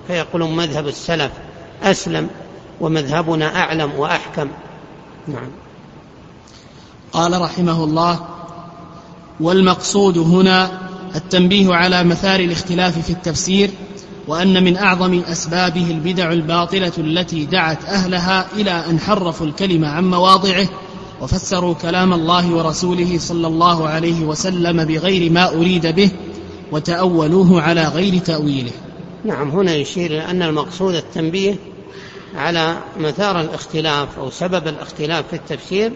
[SPEAKER 2] فيقولون مذهب السلف أسلم ومذهبنا أعلم وأحكم. نعم.
[SPEAKER 1] قال رحمه الله والمقصود هنا التنبيه على مثار الاختلاف في التفسير وأن من أعظم أسبابه البدع الباطلة التي دعت أهلها إلى أن حرفوا الكلمة عن مواضعه وفسروا كلام الله ورسوله صلى الله عليه وسلم بغير ما أريد به وتأولوه على غير تأويله.
[SPEAKER 2] نعم هنا يشير إلى أن المقصود التنبيه على مثار الاختلاف أو سبب الاختلاف في التفسير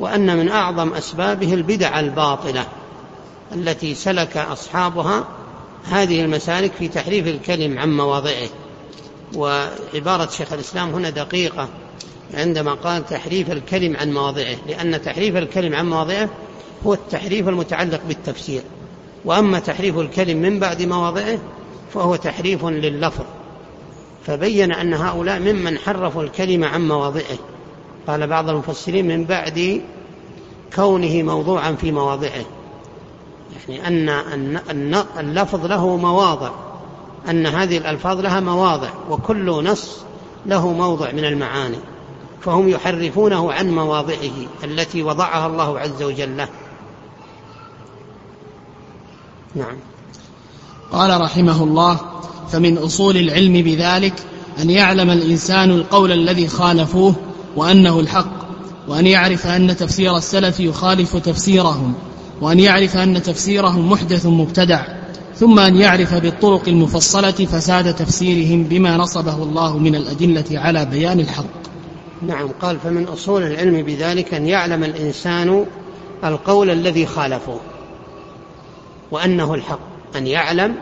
[SPEAKER 2] وأن من أعظم أسبابه البدع الباطلة التي سلك أصحابها هذه المسالك في تحريف الكلم عن مواضعه. وعبارة شيخ الإسلام هنا دقيقة عندما قال تحريف الكلم عن مواضعه لأن تحريف الكلم عن مواضعه هو التحريف المتعلق بالتفسير. وأما تحريف الكلم من بعد مواضعه فهو تحريف لللفظ. فبين أن هؤلاء ممن حرفوا الكلمة عن مواضعه. قال بعض المفسرين من بعد كونه موضوعا في مواضعه. يعني أن اللفظ له مواضع. أن هذه الألفاظ لها مواضع. وكل نص له موضع من المعاني. فهم يحرفونه عن مواضعه التي وضعها الله عز وجل. له نعم.
[SPEAKER 1] قال رحمه الله فمن أصول العلم بذلك أن يعلم الإنسان القول الذي خالفوه وأنه الحق وأن يعرف أن تفسير السلف يخالف تفسيرهم وأن يعرف أن تفسيرهم محدث مبتدع ثم أن يعرف بالطرق المفصلة فساد تفسيرهم بما نصبه الله من الأدلة على بيان الحق.
[SPEAKER 2] نعم قال فمن أصول العلم بذلك أن يعلم الإنسان القول الذي خالفه وأنه الحق أن يعلم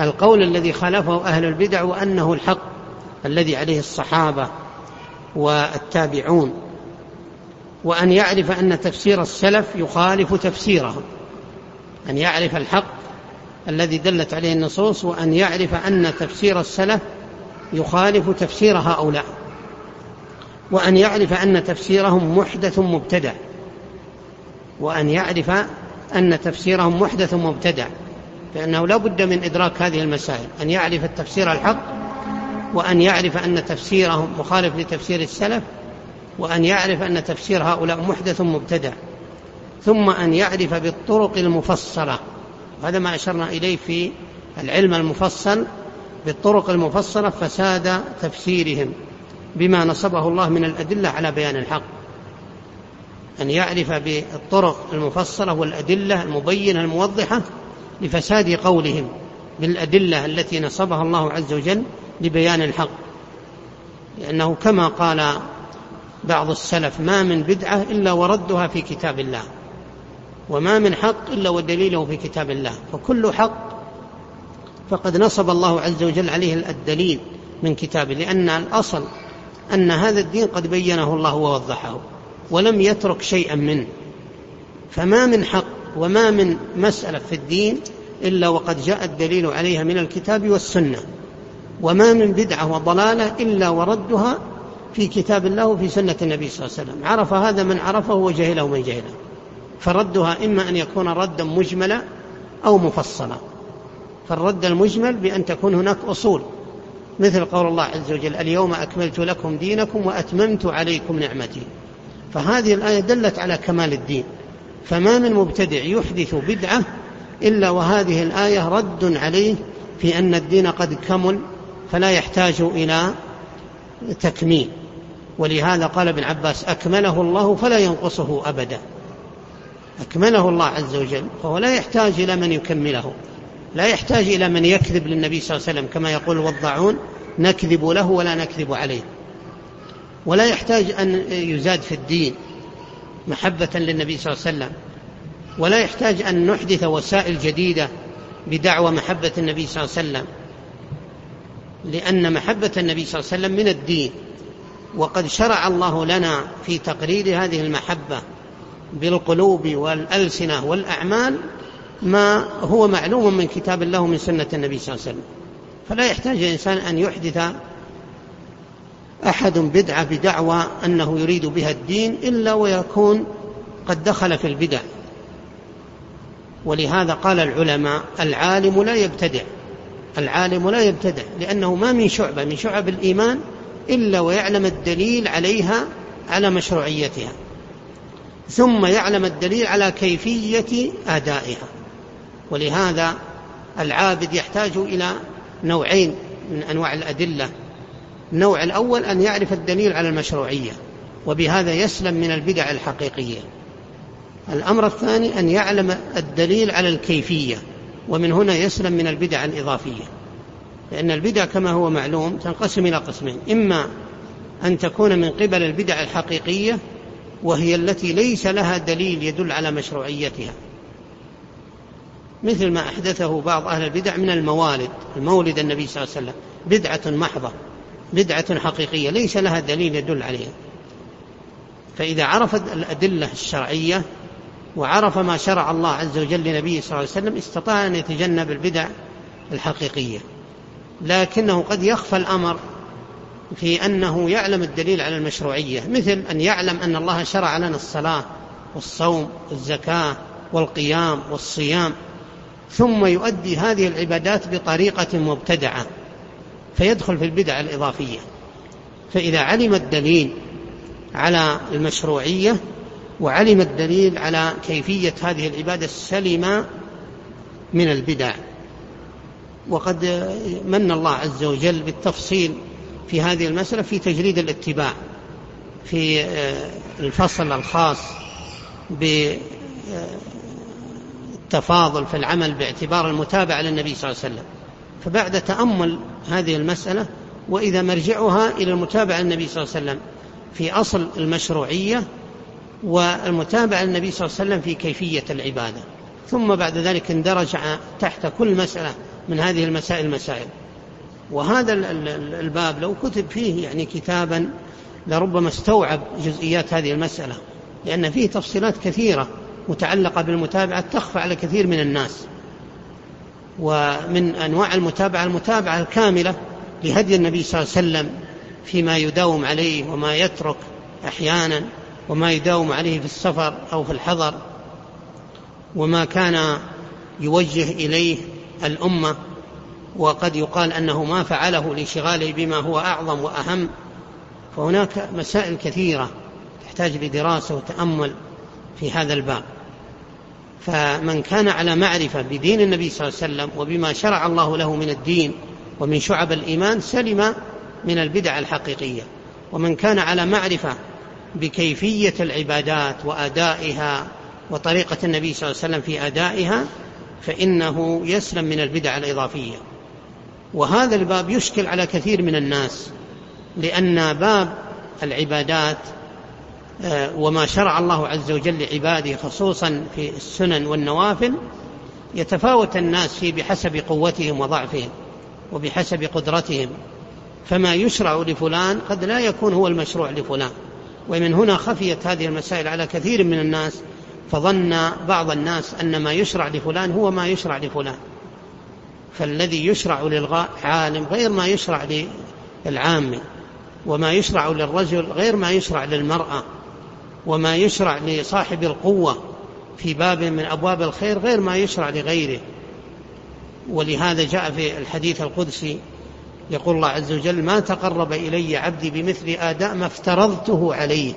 [SPEAKER 2] القول الذي خالفه أهل البدع وأنه الحق الذي عليه الصحابة والتابعون وأن يعرف أن تفسير السلف يخالف تفسيرهم أن يعرف الحق الذي دلت عليه النصوص وأن يعرف أن تفسير السلف يخالف تفسير هؤلاء وأن يعرف أن تفسيرهم محدث مبتدع وأن يعرف أن تفسيرهم محدث مبتدع فإنه لا بد من إدراك هذه المسائل أن يعرف التفسير الحق وأن يعرف أن تفسيرهم مخالف لتفسير السلف وأن يعرف أن تفسير هؤلاء محدث مبتدع ثم أن يعرف بالطرق المفصلة. هذا ما أشرنا إليه في العلم المفصل بالطرق المفصلة فساد تفسيرهم بما نصبه الله من الأدلة على بيان الحق. أن يعرف بالطرق المفصلة والأدلة المبينة الموضحة لفساد قولهم بالأدلة التي نصبها الله عز وجل لبيان الحق. لأنه كما قال بعض السلف ما من بدعة إلا وردها في كتاب الله وما من حق إلا ودليله في كتاب الله. فكل حق فقد نصب الله عز وجل عليه الدليل من كتابه لأن الأصل أن هذا الدين قد بينه الله ووضحه ولم يترك شيئا منه. فما من حق وما من مسألة في الدين إلا وقد جاء الدليل عليها من الكتاب والسنة. وما من بدعة وضلالة إلا وردها في كتاب الله وفي سنة النبي صلى الله عليه وسلم. عرف هذا من عرفه وجهله من جهله. فردها إما أن يكون ردا مجملا أو مفصلا. فالرد المجمل بأن تكون هناك أصول. مثل قول الله عز وجل اليوم أكملت لكم دينكم وأتممت عليكم نعمتي. فهذه الآية دلت على كمال الدين. فما من مبتدع يحدث بدعة إلا وهذه الآية رد عليه في أن الدين قد كمل فلا يحتاج إلى تكميل. ولهذا قال ابن عباس أكمله الله فلا ينقصه أبدا. أكمله الله عز وجل فهو لا يحتاج إلى من يكمله. لا يحتاج إلى من يكذب للنبي صلى الله عليه وسلم كما يقول الوضاعون نكذب له ولا نكذب عليه. ولا يحتاج أن يزاد في الدين محبة للنبي صلى الله عليه وسلم. ولا يحتاج أن نحدث وسائل جديدة بدعوى محبة النبي صلى الله عليه وسلم. لأن محبة النبي صلى الله عليه وسلم من الدين. وقد شرع الله لنا في تقرير هذه المحبة بالقلوب والألسنة والأعمال ما هو معلوم من كتاب الله ومن سنة النبي صلى الله عليه وسلم. فلا يحتاج الإنسان أن يحدث أحد بدعة بدعوى أنه يريد بها الدين إلا ويكون قد دخل في البدع. ولهذا قال العلماء العالم لا يبتدع. العالم لا يبتدع لأنه ما من شعبة من شعب الإيمان إلا ويعلم الدليل عليها على مشروعيتها ثم يعلم الدليل على كيفية أدائها. ولهذا العابد يحتاج إلى نوعين من أنواع الأدلة. النوع الأول أن يعرف الدليل على المشروعية وبهذا يسلم من البدع الحقيقية. الأمر الثاني أن يعلم الدليل على الكيفية. ومن هنا يسلم من البدع الإضافية. لأن البدع كما هو معلوم تنقسم إلى قسمين. إما أن تكون من قبل البدع الحقيقية وهي التي ليس لها دليل يدل على مشروعيتها. مثل ما أحدثه بعض أهل البدع من الموالد المولد النبي صلى الله عليه وسلم. بدعة محضة بدعة حقيقية ليس لها دليل يدل عليها. فإذا عرفت الأدلة الشرعية وعرف ما شرع الله عز وجل لنبيه صلى الله عليه وسلم استطاع أن يتجنب البدع الحقيقية. لكنه قد يخفى الأمر في أنه يعلم الدليل على المشروعية مثل أن يعلم أن الله شرع لنا الصلاة والصوم والزكاة والقيام والصيام ثم يؤدي هذه العبادات بطريقة مبتدعة فيدخل في البدع الإضافية. فإذا علم الدليل على المشروعية وعلم الدليل على كيفية هذه العبادة سلم من البدع. وقد من الله عز وجل بالتفصيل في هذه المسألة في تجريد الاتباع في آه، الفصل الخاص بالتفاضل في العمل باعتبار المتابعة للنبي صلى الله عليه وسلم. فبعد تأمل هذه المسألة وإذا مرجعها إلى المتابعة للنبي صلى الله عليه وسلم في أصل المشروعية والمتابعة للنبي صلى الله عليه وسلم في كيفية العبادة. ثم بعد ذلك اندرج تحت كل مسألة من هذه المسائل مسائل. وهذا الباب لو كتب فيه يعني كتابا لربما استوعب جزئيات هذه المسألة. لأن فيه تفصيلات كثيرة متعلقة بالمتابعة تخفى على كثير من الناس. ومن أنواع المتابعة المتابعة الكاملة لهدي النبي صلى الله عليه وسلم فيما يداوم عليه وما يترك أحيانا. وما يداوم عليه في السفر أو في الحضر وما كان يوجه إليه الأمة وقد يقال أنه ما فعله لشغاله بما هو أعظم وأهم فهناك مسائل كثيرة تحتاج لدراسة وتأمل في هذا الباب فمن كان على معرفة بدين النبي صلى الله عليه وسلم وبما شرع الله له من الدين ومن شعب الإيمان سلم من البدع الحقيقية ومن كان على معرفة بكيفية العبادات وأدائها وطريقة النبي صلى الله عليه وسلم في أدائها فإنه يسلم من البدع الإضافية. وهذا الباب يشكل على كثير من الناس لأن باب العبادات آه، وما شرع الله عز وجل لعباده خصوصا في السنن والنوافل يتفاوت الناس فيه بحسب قوتهم وضعفهم وبحسب قدرتهم. فما يشرع لفلان قد لا يكون هو المشروع لفلان. ومن هنا خفيت هذه المسائل على كثير من الناس فظن بعض الناس أن ما يشرع لفلان هو ما يشرع لفلان. فالذي يشرع للعالم غير ما يشرع للعام وما يشرع للرجل غير ما يشرع للمرأة وما يشرع لصاحب القوة في باب من أبواب الخير غير ما يشرع لغيره. ولهذا جاء في الحديث القدسي يقول الله عز وجل ما تقرب إلي عبدي بمثل آداء ما افترضته عليه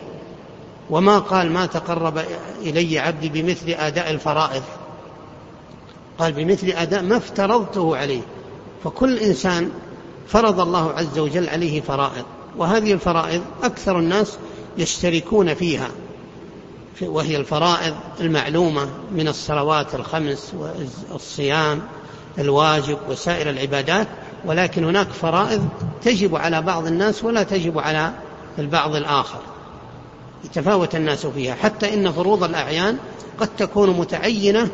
[SPEAKER 2] وما قال ما تقرب إلي عبدي بمثل آداء الفرائض. قال بمثل أداء ما افترضته عليه. فكل إنسان فرض الله عز وجل عليه فرائض وهذه الفرائض أكثر الناس يشتركون فيها وهي الفرائض المعلومة من الصلوات الخمس والصيام الواجب وسائر العبادات. ولكن هناك فرائض تجب على بعض الناس ولا تجب على البعض الآخر. يتفاوت الناس فيها. حتى إن فروض الأعيان قد تكون متعينة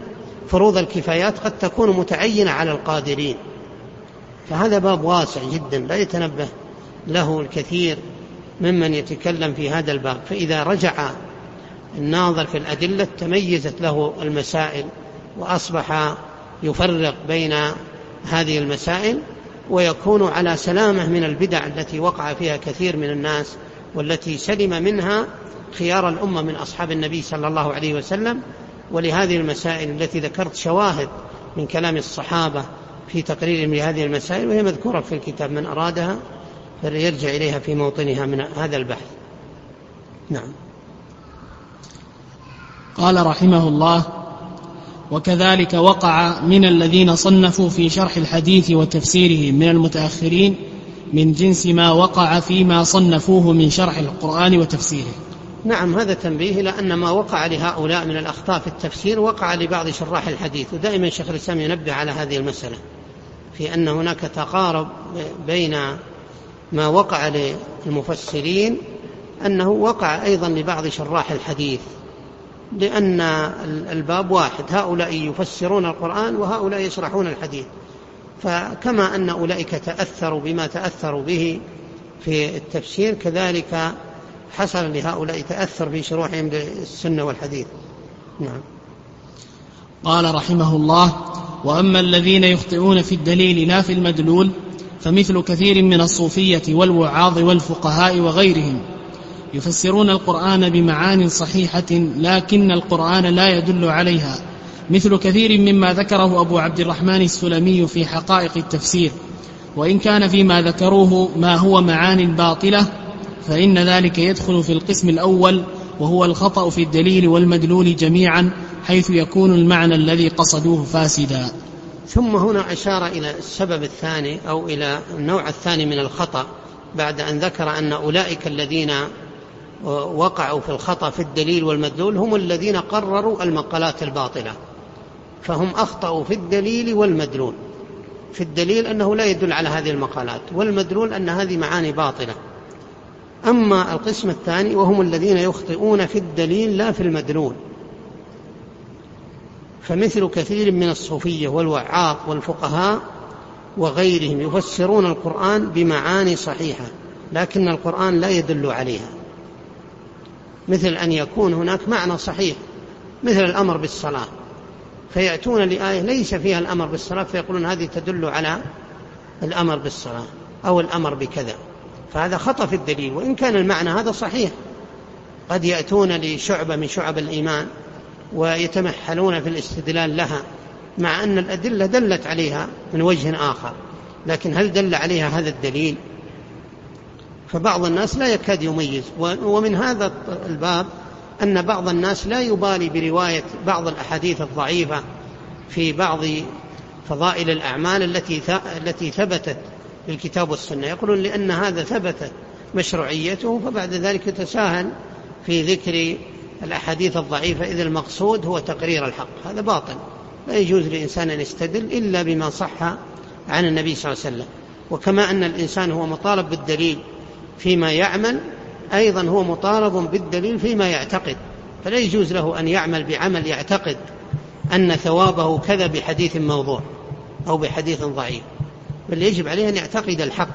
[SPEAKER 2] فروض الكفايات قد تكون متعينة على القادرين. فهذا باب واسع جدا لا يتنبه له الكثير ممن يتكلم في هذا الباب. فإذا رجع الناظر في الأدلة تميزت له المسائل وأصبح يفرق بين هذه المسائل ويكون على سلامة من البدع التي وقع فيها كثير من الناس والتي سلم منها خيار الأمة من أصحاب النبي صلى الله عليه وسلم. ولهذه المسائل التي ذكرت شواهد من كلام الصحابة في تقريرهم لهذه المسائل وهي مذكورة في الكتاب من أرادها فليرجع إليها في موطنها من هذا البحث. نعم.
[SPEAKER 1] قال رحمه الله وكذلك وقع من الذين صنفوا في شرح الحديث وتفسيره من المتأخرين من جنس ما وقع فيما صنفوه من شرح القرآن وتفسيره.
[SPEAKER 2] نعم هذا تنبيه إلى أن ما وقع لهؤلاء من الأخطاء في التفسير وقع لبعض شراح الحديث ودائما شيخ الإسلام ينبه على هذه المسألة في أن هناك تقارب بين ما وقع للمفسرين أنه وقع أيضا لبعض شراح الحديث. لأن الباب واحد. هؤلاء يفسرون القرآن وهؤلاء يشرحون الحديث. فكما أن أولئك تأثروا بما تأثروا به في التفسير كذلك حصل لهؤلاء تأثر في شروحهم للسنة والحديث. نعم.
[SPEAKER 1] قال رحمه الله وأما الذين يخطئون في الدليل لا في المدلول فمثل كثير من الصوفية والوعاظ والفقهاء وغيرهم. يفسرون القرآن بمعان صحيحة لكن القرآن لا يدل عليها. مثل كثير مما ذكره أبو عبد الرحمن السلمي في حقائق التفسير. وإن كان فيما ذكروه ما هو معان باطلة فإن ذلك يدخل في القسم الأول وهو الخطأ في الدليل والمدلول جميعا حيث يكون المعنى الذي قصدوه فاسدا.
[SPEAKER 2] ثم هنا أشار إلى السبب الثاني أو إلى النوع الثاني من الخطأ بعد أن ذكر أن أولئك الذين وقعوا في الخطأ في الدليل والمدلول هم الذين قرروا المقالات الباطلة. فهم أخطأوا في الدليل والمدلول. في الدليل أنه لا يدل على هذه المقالات والمدلول أن هذه معاني باطلة. أما القسم الثاني وهم الذين يخطئون في الدليل لا في المدلول. فمثل كثير من الصوفية والوعاظ والفقهاء وغيرهم يفسرون القرآن بمعاني صحيحة لكن القرآن لا يدل عليها. مثل أن يكون هناك معنى صحيح مثل الأمر بالصلاة. فيأتون لآية ليس فيها الأمر بالصلاة فيقولون هذه تدل على الأمر بالصلاة أو الأمر بكذا. فهذا خطأ في الدليل وإن كان المعنى هذا صحيح. قد يأتون لشعبة من شعب الإيمان ويتمحلون في الاستدلال لها مع أن الأدلة دلت عليها من وجه آخر. لكن هل دل عليها هذا الدليل؟ فبعض الناس لا يكاد يميز. ومن هذا الباب أن بعض الناس لا يبالي برواية بعض الأحاديث الضعيفة في بعض فضائل الأعمال التي التي ثبتت بالكتاب والسنة. يقولون لأن هذا ثبتت مشروعيته فبعد ذلك يتساهل في ذكر الأحاديث الضعيفة. إذ المقصود هو تقرير الحق. هذا باطل. لا يجوز لإنسان أن يستدل إلا بما صح عن النبي صلى الله عليه وسلم. وكما أن الإنسان هو مطالب بالدليل فيما يعمل أيضا هو مطالب بالدليل فيما يعتقد. فلا يجوز له أن يعمل بعمل يعتقد أن ثوابه كذا بحديث موضوع أو بحديث ضعيف. بل يجب عليه أن يعتقد الحق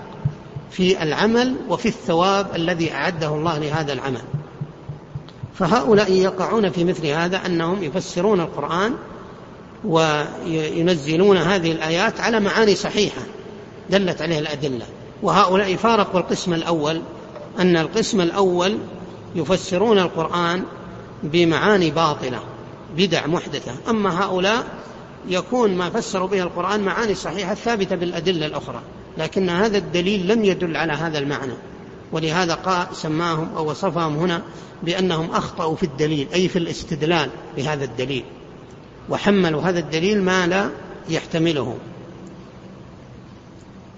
[SPEAKER 2] في العمل وفي الثواب الذي أعده الله لهذا العمل. فهؤلاء يقعون في مثل هذا أنهم يفسرون القرآن وينزلون هذه الآيات على معاني صحيحة دلت عليها الأدلة. وهؤلاء فارقوا القسم الأول أن القسم الأول يفسرون القرآن بمعاني باطلة بدع محدثة. أما هؤلاء يكون ما فسروا به القرآن معاني صحيحة ثابتة بالأدلة الأخرى لكن هذا الدليل لم يدل على هذا المعنى. ولهذا قال سماهم أو وصفهم هنا بأنهم أخطأوا في الدليل أي في الاستدلال بهذا الدليل. وحملوا هذا الدليل ما لا يحتمله.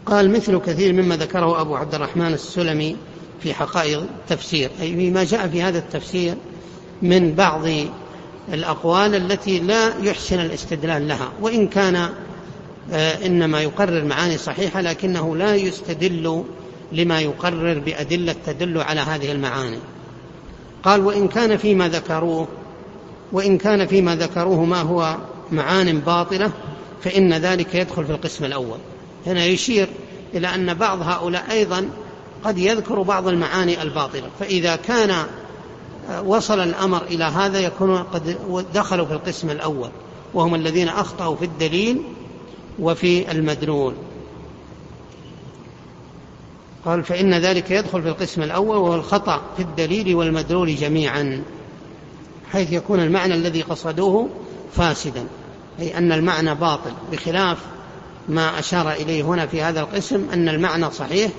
[SPEAKER 2] قال مثل كثير مما ذكره أبو عبد الرحمن السلمي في حقائق التفسير أي فيما جاء في هذا التفسير من بعض الأقوال التي لا يحسن الاستدلال لها وإن كان آه، إنما يقرر معاني صحيحة لكنه لا يستدل لما يقرر بأدلة تدل على هذه المعاني. قال وإن كان فيما ذكروه وإن كان فيما ذكروه ما هو معان باطلة فإن ذلك يدخل في القسم الأول. هنا يشير إلى أن بعض هؤلاء أيضا قد يذكر بعض المعاني الباطلة. فإذا كان وصل الأمر إلى هذا يكون قد دخلوا في القسم الأول وهم الذين أخطأوا في الدليل وفي المدلول. قال فإن ذلك يدخل في القسم الأول وهو الخطأ في الدليل والمدلول جميعا حيث يكون المعنى الذي قصدوه فاسدا أي أن المعنى باطل بخلاف ما أشار إليه هنا في هذا القسم أن المعنى صحيح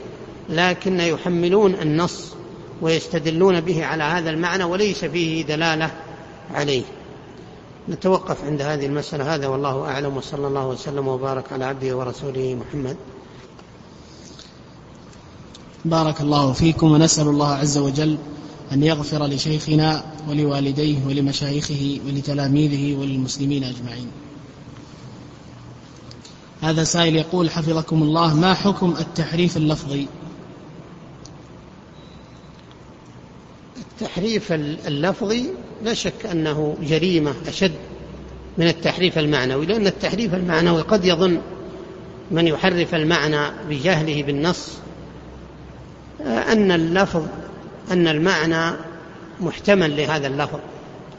[SPEAKER 2] لكن يحملون النص ويستدلون به على هذا المعنى وليس فيه دلالة عليه. نتوقف عند هذه المسألة. هذا والله أعلم. وصلى الله وسلم وبارك على عبده ورسوله محمد.
[SPEAKER 1] بارك الله فيكم ونسأل الله عز وجل أن يغفر لشيخنا ولوالديه ولمشايخه ولتلاميذه وللمسلمين أجمعين. هذا سائل يقول حفظكم الله ما حكم التحريف اللفظي؟
[SPEAKER 2] التحريف اللفظي لا شك أنه جريمة أشد من التحريف المعنوي لأن التحريف المعنوي قد يظن من يحرف المعنى بجهله بالنص أن اللفظ أن المعنى محتمل لهذا اللفظ.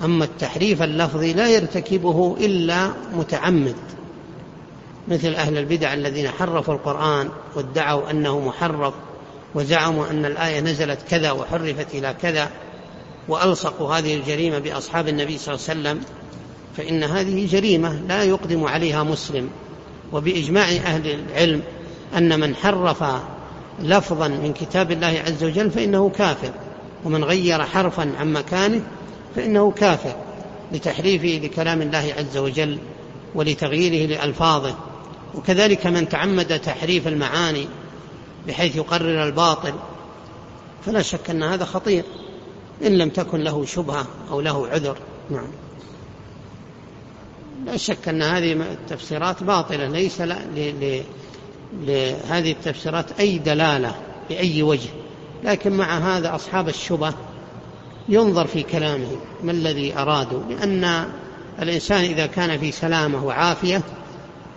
[SPEAKER 2] أما التحريف اللفظي لا يرتكبه إلا متعمد. مثل أهل البدع الذين حرفوا القرآن وادعوا أنه محرف وزعموا أن الآية نزلت كذا وحرفت إلى كذا وألصقوا هذه الجريمة بأصحاب النبي صلى الله عليه وسلم فإن هذه جريمة لا يقدم عليها مسلم. وبإجماع أهل العلم أن من حرف لفظا من كتاب الله عز وجل فإنه كافر ومن غير حرفا عن مكانه فإنه كافر لتحريفه لكلام الله عز وجل ولتغييره لألفاظه. وكذلك من تعمد تحريف المعاني بحيث يقرر الباطل فلا شك أن هذا خطير إن لم تكن له شبهة أو له عذر. نعم. لا شك أن هذه التفسيرات باطلة ليس لهذه التفسيرات أي دلالة بأي وجه لكن مع هذا أصحاب الشبه ينظر في كلامه ما الذي أرادوا؟ لأن الإنسان إذا كان في سلامة وعافية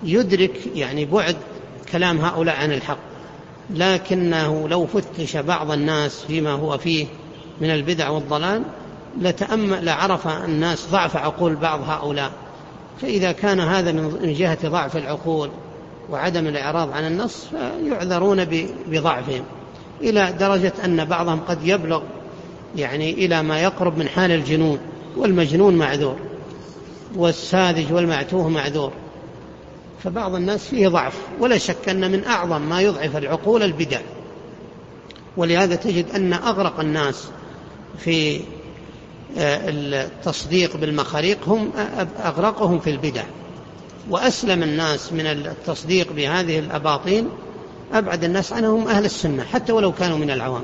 [SPEAKER 2] يدرك يعني بعد كلام هؤلاء عن الحق لكنه لو فتش بعض الناس فيما هو فيه من البدع والضلال لتأمل لعرف الناس ضعف عقول بعض هؤلاء. فإذا كان هذا من جهة ضعف العقول وعدم الإعراض عن النص فيعذرون بضعفهم إلى درجة أن بعضهم قد يبلغ يعني إلى ما يقرب من حال الجنون والمجنون معذور والساذج والمعتوه معذور. فبعض الناس فيه ضعف ولا شك أن من أعظم ما يضعف العقول البدع. ولهذا تجد أن أغرق الناس في آه، التصديق بالمخاريق هم أغرقهم في البدع. وأسلم الناس من التصديق بهذه الأباطيل أبعد الناس عنهم أهل السنة حتى ولو كانوا من العوام.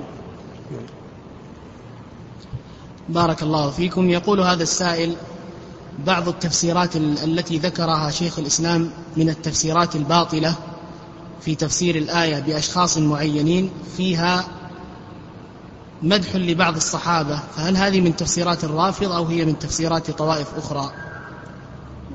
[SPEAKER 1] بارك الله فيكم. يقول هذا السائل بعض التفسيرات التي ذكرها شيخ الإسلام من التفسيرات الباطلة في تفسير الآية بأشخاص معينين فيها مدح لبعض الصحابة. فهل هذه من تفسيرات الرافض أو هي من تفسيرات طوائف أخرى؟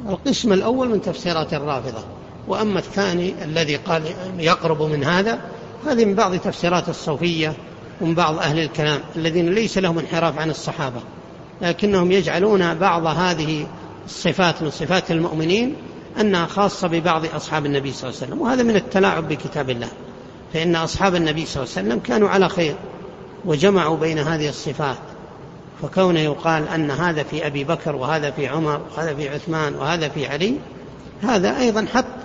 [SPEAKER 2] القسم الأول من تفسيرات الرافضة. وأما الثاني الذي قال يقرب من هذا هذه من بعض تفسيرات الصوفية ومن بعض أهل الكلام الذين ليس لهم انحراف عن الصحابة. لكنهم يجعلون بعض هذه الصفات من صفات المؤمنين أنها خاصة ببعض أصحاب النبي صلى الله عليه وسلم وهذا من التلاعب بكتاب الله. فإن أصحاب النبي صلى الله عليه وسلم كانوا على خير وجمعوا بين هذه الصفات. فكونه يقال أن هذا في أبي بكر وهذا في عمر وهذا في عثمان وهذا في علي هذا أيضا حق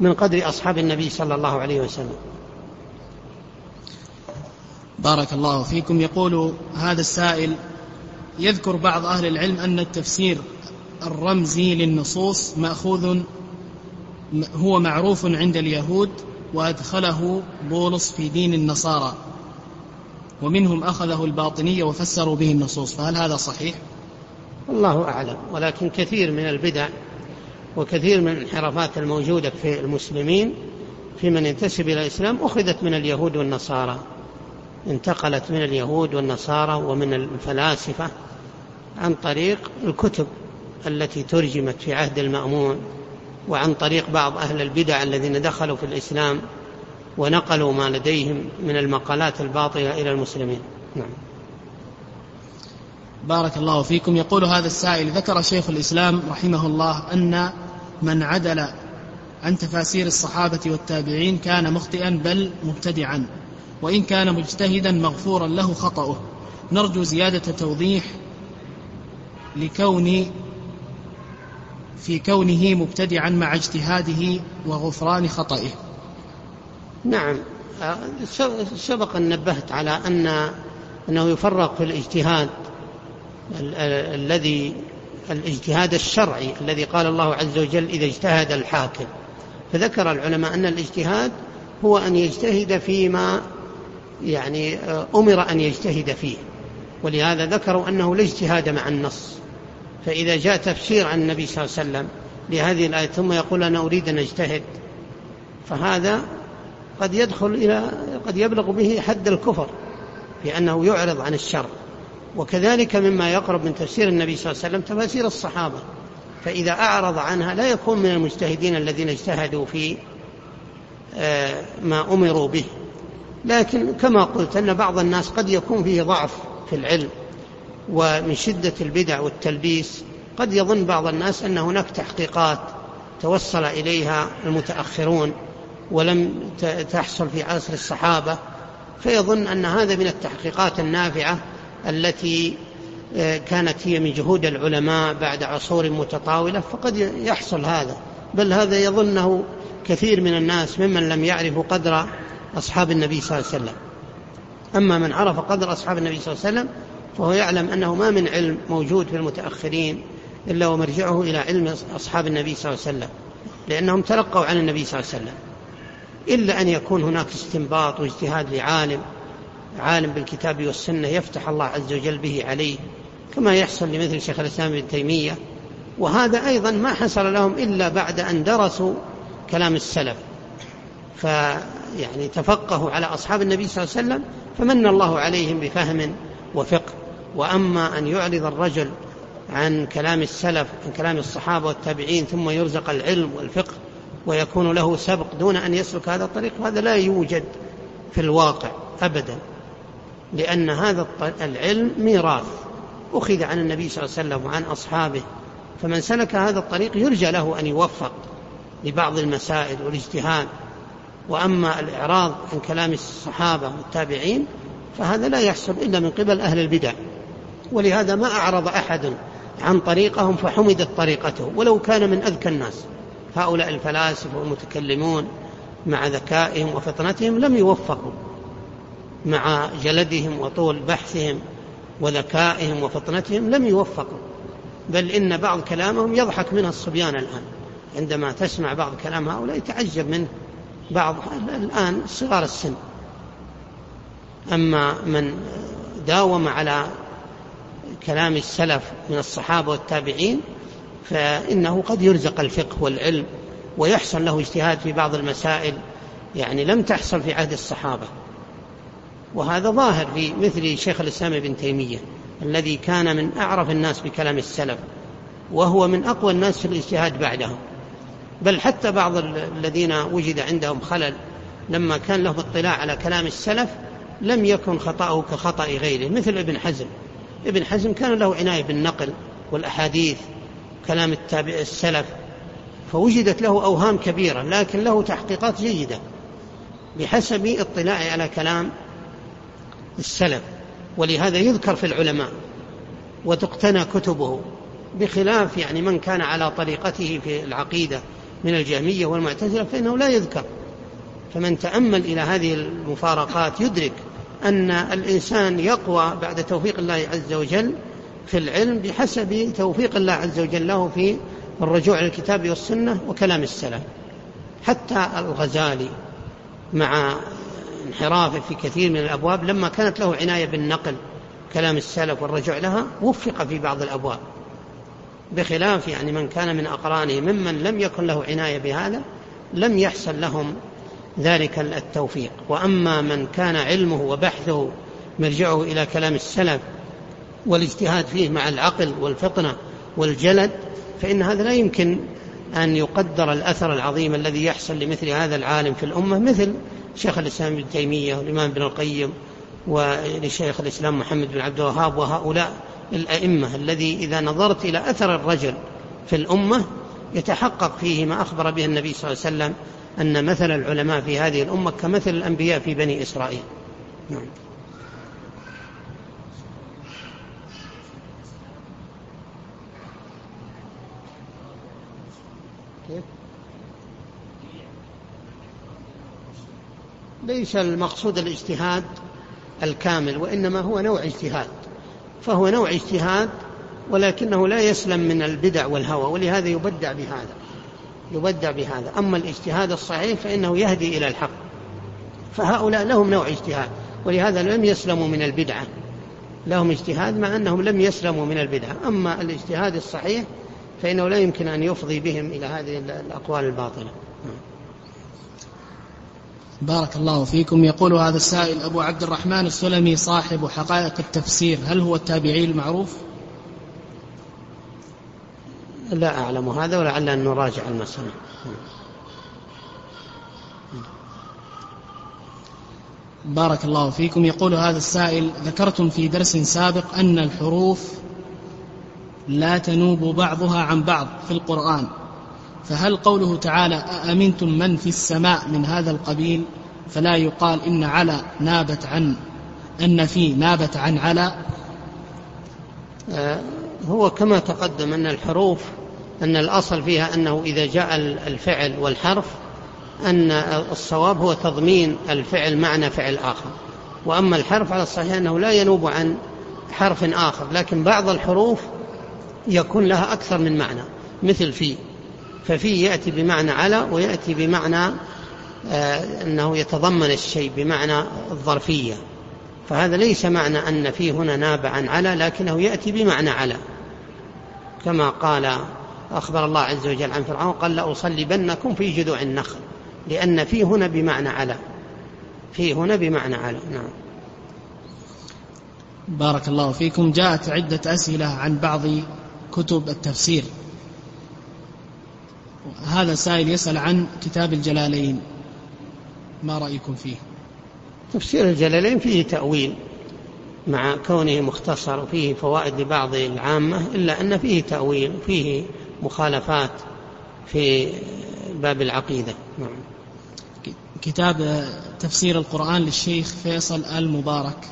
[SPEAKER 2] من قدر أصحاب النبي صلى الله عليه وسلم.
[SPEAKER 1] بارك الله فيكم. يقول هذا السائل يذكر بعض أهل العلم أن التفسير الرمزي للنصوص مأخوذ هو معروف عند اليهود وأدخله بولس في دين النصارى. ومنهم أخذه الباطنية وفسروا به النصوص. فهل هذا صحيح؟
[SPEAKER 2] الله أعلم. ولكن كثير من البدع وكثير من الانحرافات الموجودة في المسلمين في من ينتسب إلى الإسلام أخذت من اليهود والنصارى. انتقلت من اليهود والنصارى ومن الفلاسفة عن طريق الكتب التي ترجمت في عهد المأمون وعن طريق بعض أهل البدع الذين دخلوا في الإسلام ونقلوا ما لديهم من المقالات الباطلة إلى المسلمين. نعم.
[SPEAKER 1] بارك الله فيكم. يقول هذا السائل ذكر شيخ الإسلام رحمه الله أن من عدل عن تفاسير الصحابة والتابعين كان مخطئا بل مبتدعا. وإن كان مجتهدا مغفورا له خطأه. نرجو زيادة توضيح لكون في كونه مبتدعا مع اجتهاده وغفران خطئه.
[SPEAKER 2] نعم. سبق أن نبهت على أن أنه يفرق في الاجتهاد الذي الاجتهاد الشرعي الذي قال الله عز وجل إذا اجتهد الحاكم. فذكر العلماء أن الاجتهاد هو أن يجتهد فيما يعني أمر أن يجتهد فيه. ولهذا ذكروا أنه لا اجتهاد مع النص. فإذا جاء تفسير عن النبي صلى الله عليه وسلم لهذه الآية ثم يقول أنا أريد أن أجتهد فهذا قد يدخل إلى قد يبلغ به حد الكفر لأنه يعرض عن الشر. وكذلك مما يقرب من تفسير النبي صلى الله عليه وسلم تفاسير الصحابة. فإذا أعرض عنها لا يكون من المجتهدين الذين اجتهدوا في آه، ما أمروا به. لكن كما قلت أن بعض الناس قد يكون فيه ضعف في العلم ومن شدة البدع والتلبيس قد يظن بعض الناس أن هناك تحقيقات توصل إليها المتأخرون ولم تحصل في عصر الصحابة فيظن أن هذا من التحقيقات النافعة التي آه، كانت هي من جهود العلماء بعد عصور متطاولة فقد يحصل هذا. بل هذا يظنه كثير من الناس ممن لم يعرفوا قدر أصحاب النبي صلى الله عليه وسلم. أما من عرف قدر أصحاب النبي صلى الله عليه وسلم فهو يعلم أنه ما من علم موجود في المتأخرين إلا ومرجعه إلى علم أصحاب النبي صلى الله عليه وسلم لأنهم تلقوا عن النبي صلى الله عليه وسلم. إلا أن يكون هناك استنباط واجتهاد لعالم عالم بالكتاب والسنة يفتح الله عز وجل به عليه كما يحصل لمثل شيخ الإسلام ابن تيمية. وهذا أيضا ما حصل لهم إلا بعد أن درسوا كلام السلف. فيعني تفقهوا على أصحاب النبي صلى الله عليه وسلم فمن الله عليهم بفهم وفقه. وأما أن يعرض الرجل عن كلام السلف عن كلام الصحابة والتابعين ثم يرزق العلم والفقه ويكون له سبق دون أن يسلك هذا الطريق هذا لا يوجد في الواقع أبدا. لأن هذا العلم ميراث. أخذ عن النبي صلى الله عليه وسلم وعن أصحابه. فمن سلك هذا الطريق يرجى له أن يوفق لبعض المسائل والاجتهاد. وأما الإعراض عن كلام الصحابة والتابعين فهذا لا يحصل إلا من قبل أهل البدع. ولهذا ما أعرض أحد عن طريقهم فحمدت طريقته ولو كان من أذكى الناس. هؤلاء الفلاسفة والمتكلمون مع ذكائهم وفطنتهم لم يوفقوا مع جلدهم وطول بحثهم وذكائهم وفطنتهم لم يوفقوا. بل إن بعض كلامهم يضحك منه الصبيان الآن. عندما تسمع بعض كلام هؤلاء يتعجب منه. بعض الآن صغار السن. أما من داوم على كلام السلف من الصحابة والتابعين فإنه قد يرزق الفقه والعلم ويحصل له اجتهاد في بعض المسائل يعني لم تحصل في عهد الصحابة. وهذا ظاهر في مثل شيخ الإسلام ابن تيمية الذي كان من أعرف الناس بكلام السلف وهو من أقوى الناس في الاجتهاد بعدهم. بل حتى بعض الذين وجد عندهم خلل لما كان لهم اطلاع على كلام السلف لم يكن خطأه كخطأ غيره. مثل ابن حزم. ابن حزم كان له عناية بالنقل والأحاديث كلام التابع السلف. فوجدت له أوهام كبيرة لكن له تحقيقات جيدة بحسب اطلاعه على كلام السلف. ولهذا يذكر في العلماء وتقتنى كتبه بخلاف يعني من كان على طريقته في العقيدة. من الجهمية والمعتزلة فإنه لا يذكر. فمن تأمل إلى هذه المفارقات يدرك أن الإنسان يقوى بعد توفيق الله عز وجل في العلم بحسب توفيق الله عز وجل له في الرجوع إلى الكتاب والسنة وكلام السلف. حتى الغزالي مع انحرافه في كثير من الأبواب لما كانت له عناية بالنقل كلام السلف والرجوع لها وفق في بعض الأبواب. بخلاف يعني من كان من أقرانه ممن لم يكن له عناية بهذا لم يحصل لهم ذلك التوفيق. وأما من كان علمه وبحثه مرجعه إلى كلام السلف والاجتهاد فيه مع العقل والفطنة والجلد فإن هذا لا يمكن أن يقدر الأثر العظيم الذي يحصل لمثل هذا العالم في الأمة مثل شيخ الإسلام ابن تيمية والإمام ابن القيم ولشيخ الإسلام محمد بن عبد الوهاب وهؤلاء. الأئمة الذي إذا نظرت إلى أثر الرجل في الأمة يتحقق فيه ما أخبر به النبي صلى الله عليه وسلم أن مثل العلماء في هذه الأمة كمثل الأنبياء في بني إسرائيل. نعم. ليس المقصود الاجتهاد الكامل وإنما هو نوع اجتهاد. فهو نوع اجتهاد ولكنه لا يسلم من البدع والهوى ولهذا يبدع بهذا يبدع بهذا. أما الاجتهاد الصحيح فإنه يهدي إلى الحق. فهؤلاء لهم نوع اجتهاد ولهذا لم يسلموا من البدعة. لهم اجتهاد مع أنهم لم يسلموا من البدعة. أما الاجتهاد الصحيح فإنه لا يمكن أن يفضي بهم إلى هذه الأقوال الباطلة.
[SPEAKER 1] بارك الله فيكم. يقول هذا السائل أبو عبد الرحمن السلمي صاحب حقائق التفسير هل هو التابعي المعروف؟
[SPEAKER 2] لا أعلم هذا ولعل أن نراجع المسألة.
[SPEAKER 1] بارك الله فيكم. يقول هذا السائل ذكرتم في درس سابق أن الحروف لا تنوب بعضها عن بعض في القرآن. فهل قوله تعالى أأمنتم من في السماء من هذا القبيل؟ فلا يقال إن على نابت عن أن في نابت عن على
[SPEAKER 2] آه، هو كما تقدم أن الحروف أن الأصل فيها أنه إذا جاء الفعل والحرف أن الصواب هو تضمين الفعل معنى فعل آخر. وأما الحرف على الصحيح أنه لا ينوب عن حرف آخر لكن بعض الحروف يكون لها أكثر من معنى مثل في ففي يأتي بمعنى على ويأتي بمعنى آه أنه يتضمن الشيء بمعنى الظرفية. فهذا ليس معنى أن في هنا ناب عن على لكنه يأتي بمعنى على. كما قال أخبر الله عز وجل عن فرعون قال لأصلبنكم في جذوع النخل لأن في هنا بمعنى على. في هنا بمعنى على نعم.
[SPEAKER 1] بارك الله فيكم. جاءت عدة أسئلة عن بعض كتب التفسير. هذا سائل يسأل عن كتاب الجلالين. ما رأيكم فيه؟
[SPEAKER 2] تفسير الجلالين فيه تأويل مع كونه مختصر وفيه فوائد لبعض العامة إلا أن فيه تأويل وفيه مخالفات في باب العقيدة. نعم.
[SPEAKER 1] كتاب تفسير القرآن للشيخ فيصل المبارك.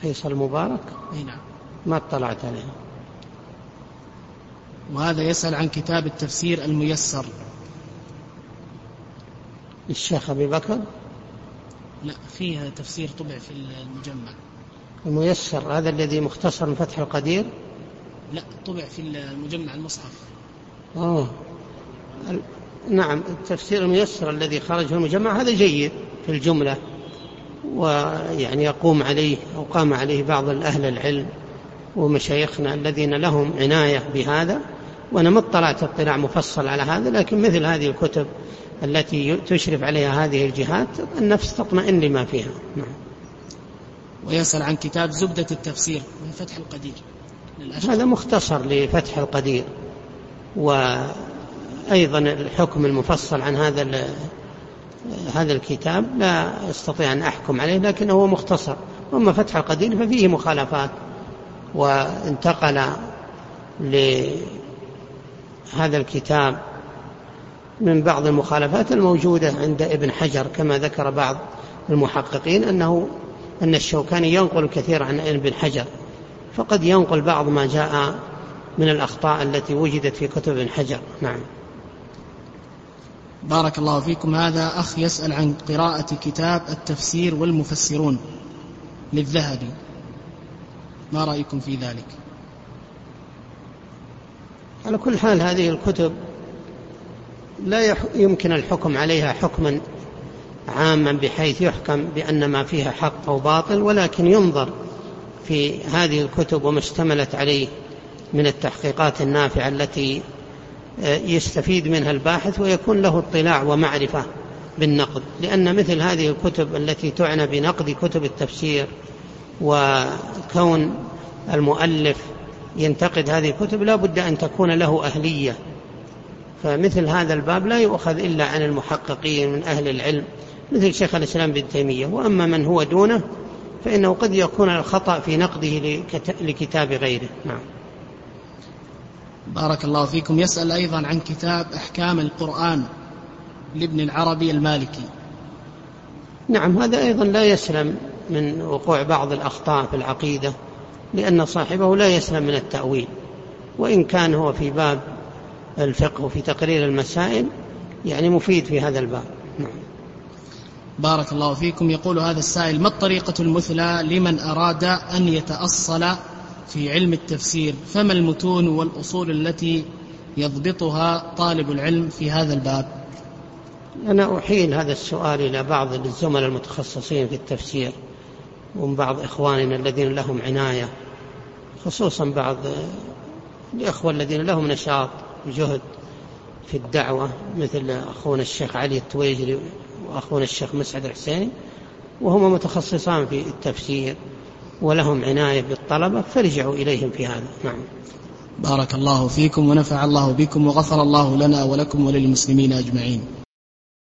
[SPEAKER 2] فيصل المبارك؟
[SPEAKER 1] نعم.
[SPEAKER 2] ما اطلعت عليه.
[SPEAKER 1] وهذا يسأل عن كتاب التفسير الميسر.
[SPEAKER 2] للشيخ أبي بكر؟
[SPEAKER 1] لا فيها تفسير طبع في المجمع.
[SPEAKER 2] الميسر هذا الذي مختصر من فتح القدير؟
[SPEAKER 1] لا طبع في المجمع المصحف.
[SPEAKER 2] أوه. نعم التفسير الميسر الذي خرج في المجمع هذا جيد في الجملة ويعني يقوم عليه أو قام عليه بعض الأهل العلم ومشايخنا الذين لهم عناية بهذا. وأنا ما اطلعت اطلاع مفصل على هذا لكن مثل هذه الكتب التي تشرف عليها هذه الجهات النفس تطمئن لما فيها. نعم.
[SPEAKER 1] ويسأل عن كتاب زبدة التفسير من فتح القدير.
[SPEAKER 2] هذا مختصر لفتح القدير وأيضا الحكم المفصل عن هذا هذا الكتاب لا أستطيع أن أحكم عليه لكنه هو مختصر. أما فتح القدير ففيه مخالفات وانتقل لهذا الكتاب من بعض المخالفات الموجودة عند ابن حجر كما ذكر بعض المحققين أنه أن الشوكاني ينقل كثير عن ابن حجر فقد ينقل بعض ما جاء من الأخطاء التي وجدت في كتب ابن حجر. نعم.
[SPEAKER 1] بارك الله فيكم. هذا أخ يسأل عن قراءة كتاب التفسير والمفسرون للذهبي. ما رأيكم في ذلك؟
[SPEAKER 2] على كل حال هذه الكتب لا يمكن الحكم عليها حكما عاما بحيث يحكم بأن ما فيها حق أو باطل ولكن ينظر في هذه الكتب وما اشتملت عليه من التحقيقات النافعة التي آه، يستفيد منها الباحث ويكون له اطلاع ومعرفة بالنقد. لأن مثل هذه الكتب التي تعنى بنقد كتب التفسير وكون المؤلف ينتقد هذه الكتب لا بد أن تكون له أهلية. فمثل هذا الباب لا يؤخذ إلا عن المحققين من أهل العلم مثل شيخ الإسلام بن تيمية. وأما من هو دونه فإنه قد يكون الخطأ في نقده لكتاب غيره. نعم.
[SPEAKER 1] بارك الله فيكم. يسأل أيضا عن كتاب أحكام القرآن لابن العربي المالكي.
[SPEAKER 2] نعم هذا أيضا لا يسلم من وقوع بعض الأخطاء في العقيدة. لأن صاحبه لا يسلم من التأويل. وإن كان هو في باب الفقه وفي تقرير المسائل يعني مفيد في هذا الباب. نعم.
[SPEAKER 1] بارك الله فيكم. يقول هذا السائل ما الطريقة المثلى لمن أراد أن يتأصل في علم التفسير؟ فما المتون والأصول التي يضبطها طالب العلم في هذا الباب؟
[SPEAKER 2] أنا أحيل هذا السؤال إلى بعض الزملاء المتخصصين في التفسير ومن بعض إخواننا الذين لهم عناية. خصوصا بعض الإخوة الذين لهم نشاط وجهد في الدعوة مثل أخونا الشيخ علي التويجري وأخونا الشيخ مسعد الحسيني وهما متخصصان في التفسير ولهم عناية بالطلبة فارجعوا إليهم في هذا. نعم.
[SPEAKER 1] بارك الله فيكم ونفع الله بكم وغفر الله لنا ولكم وللمسلمين أجمعين.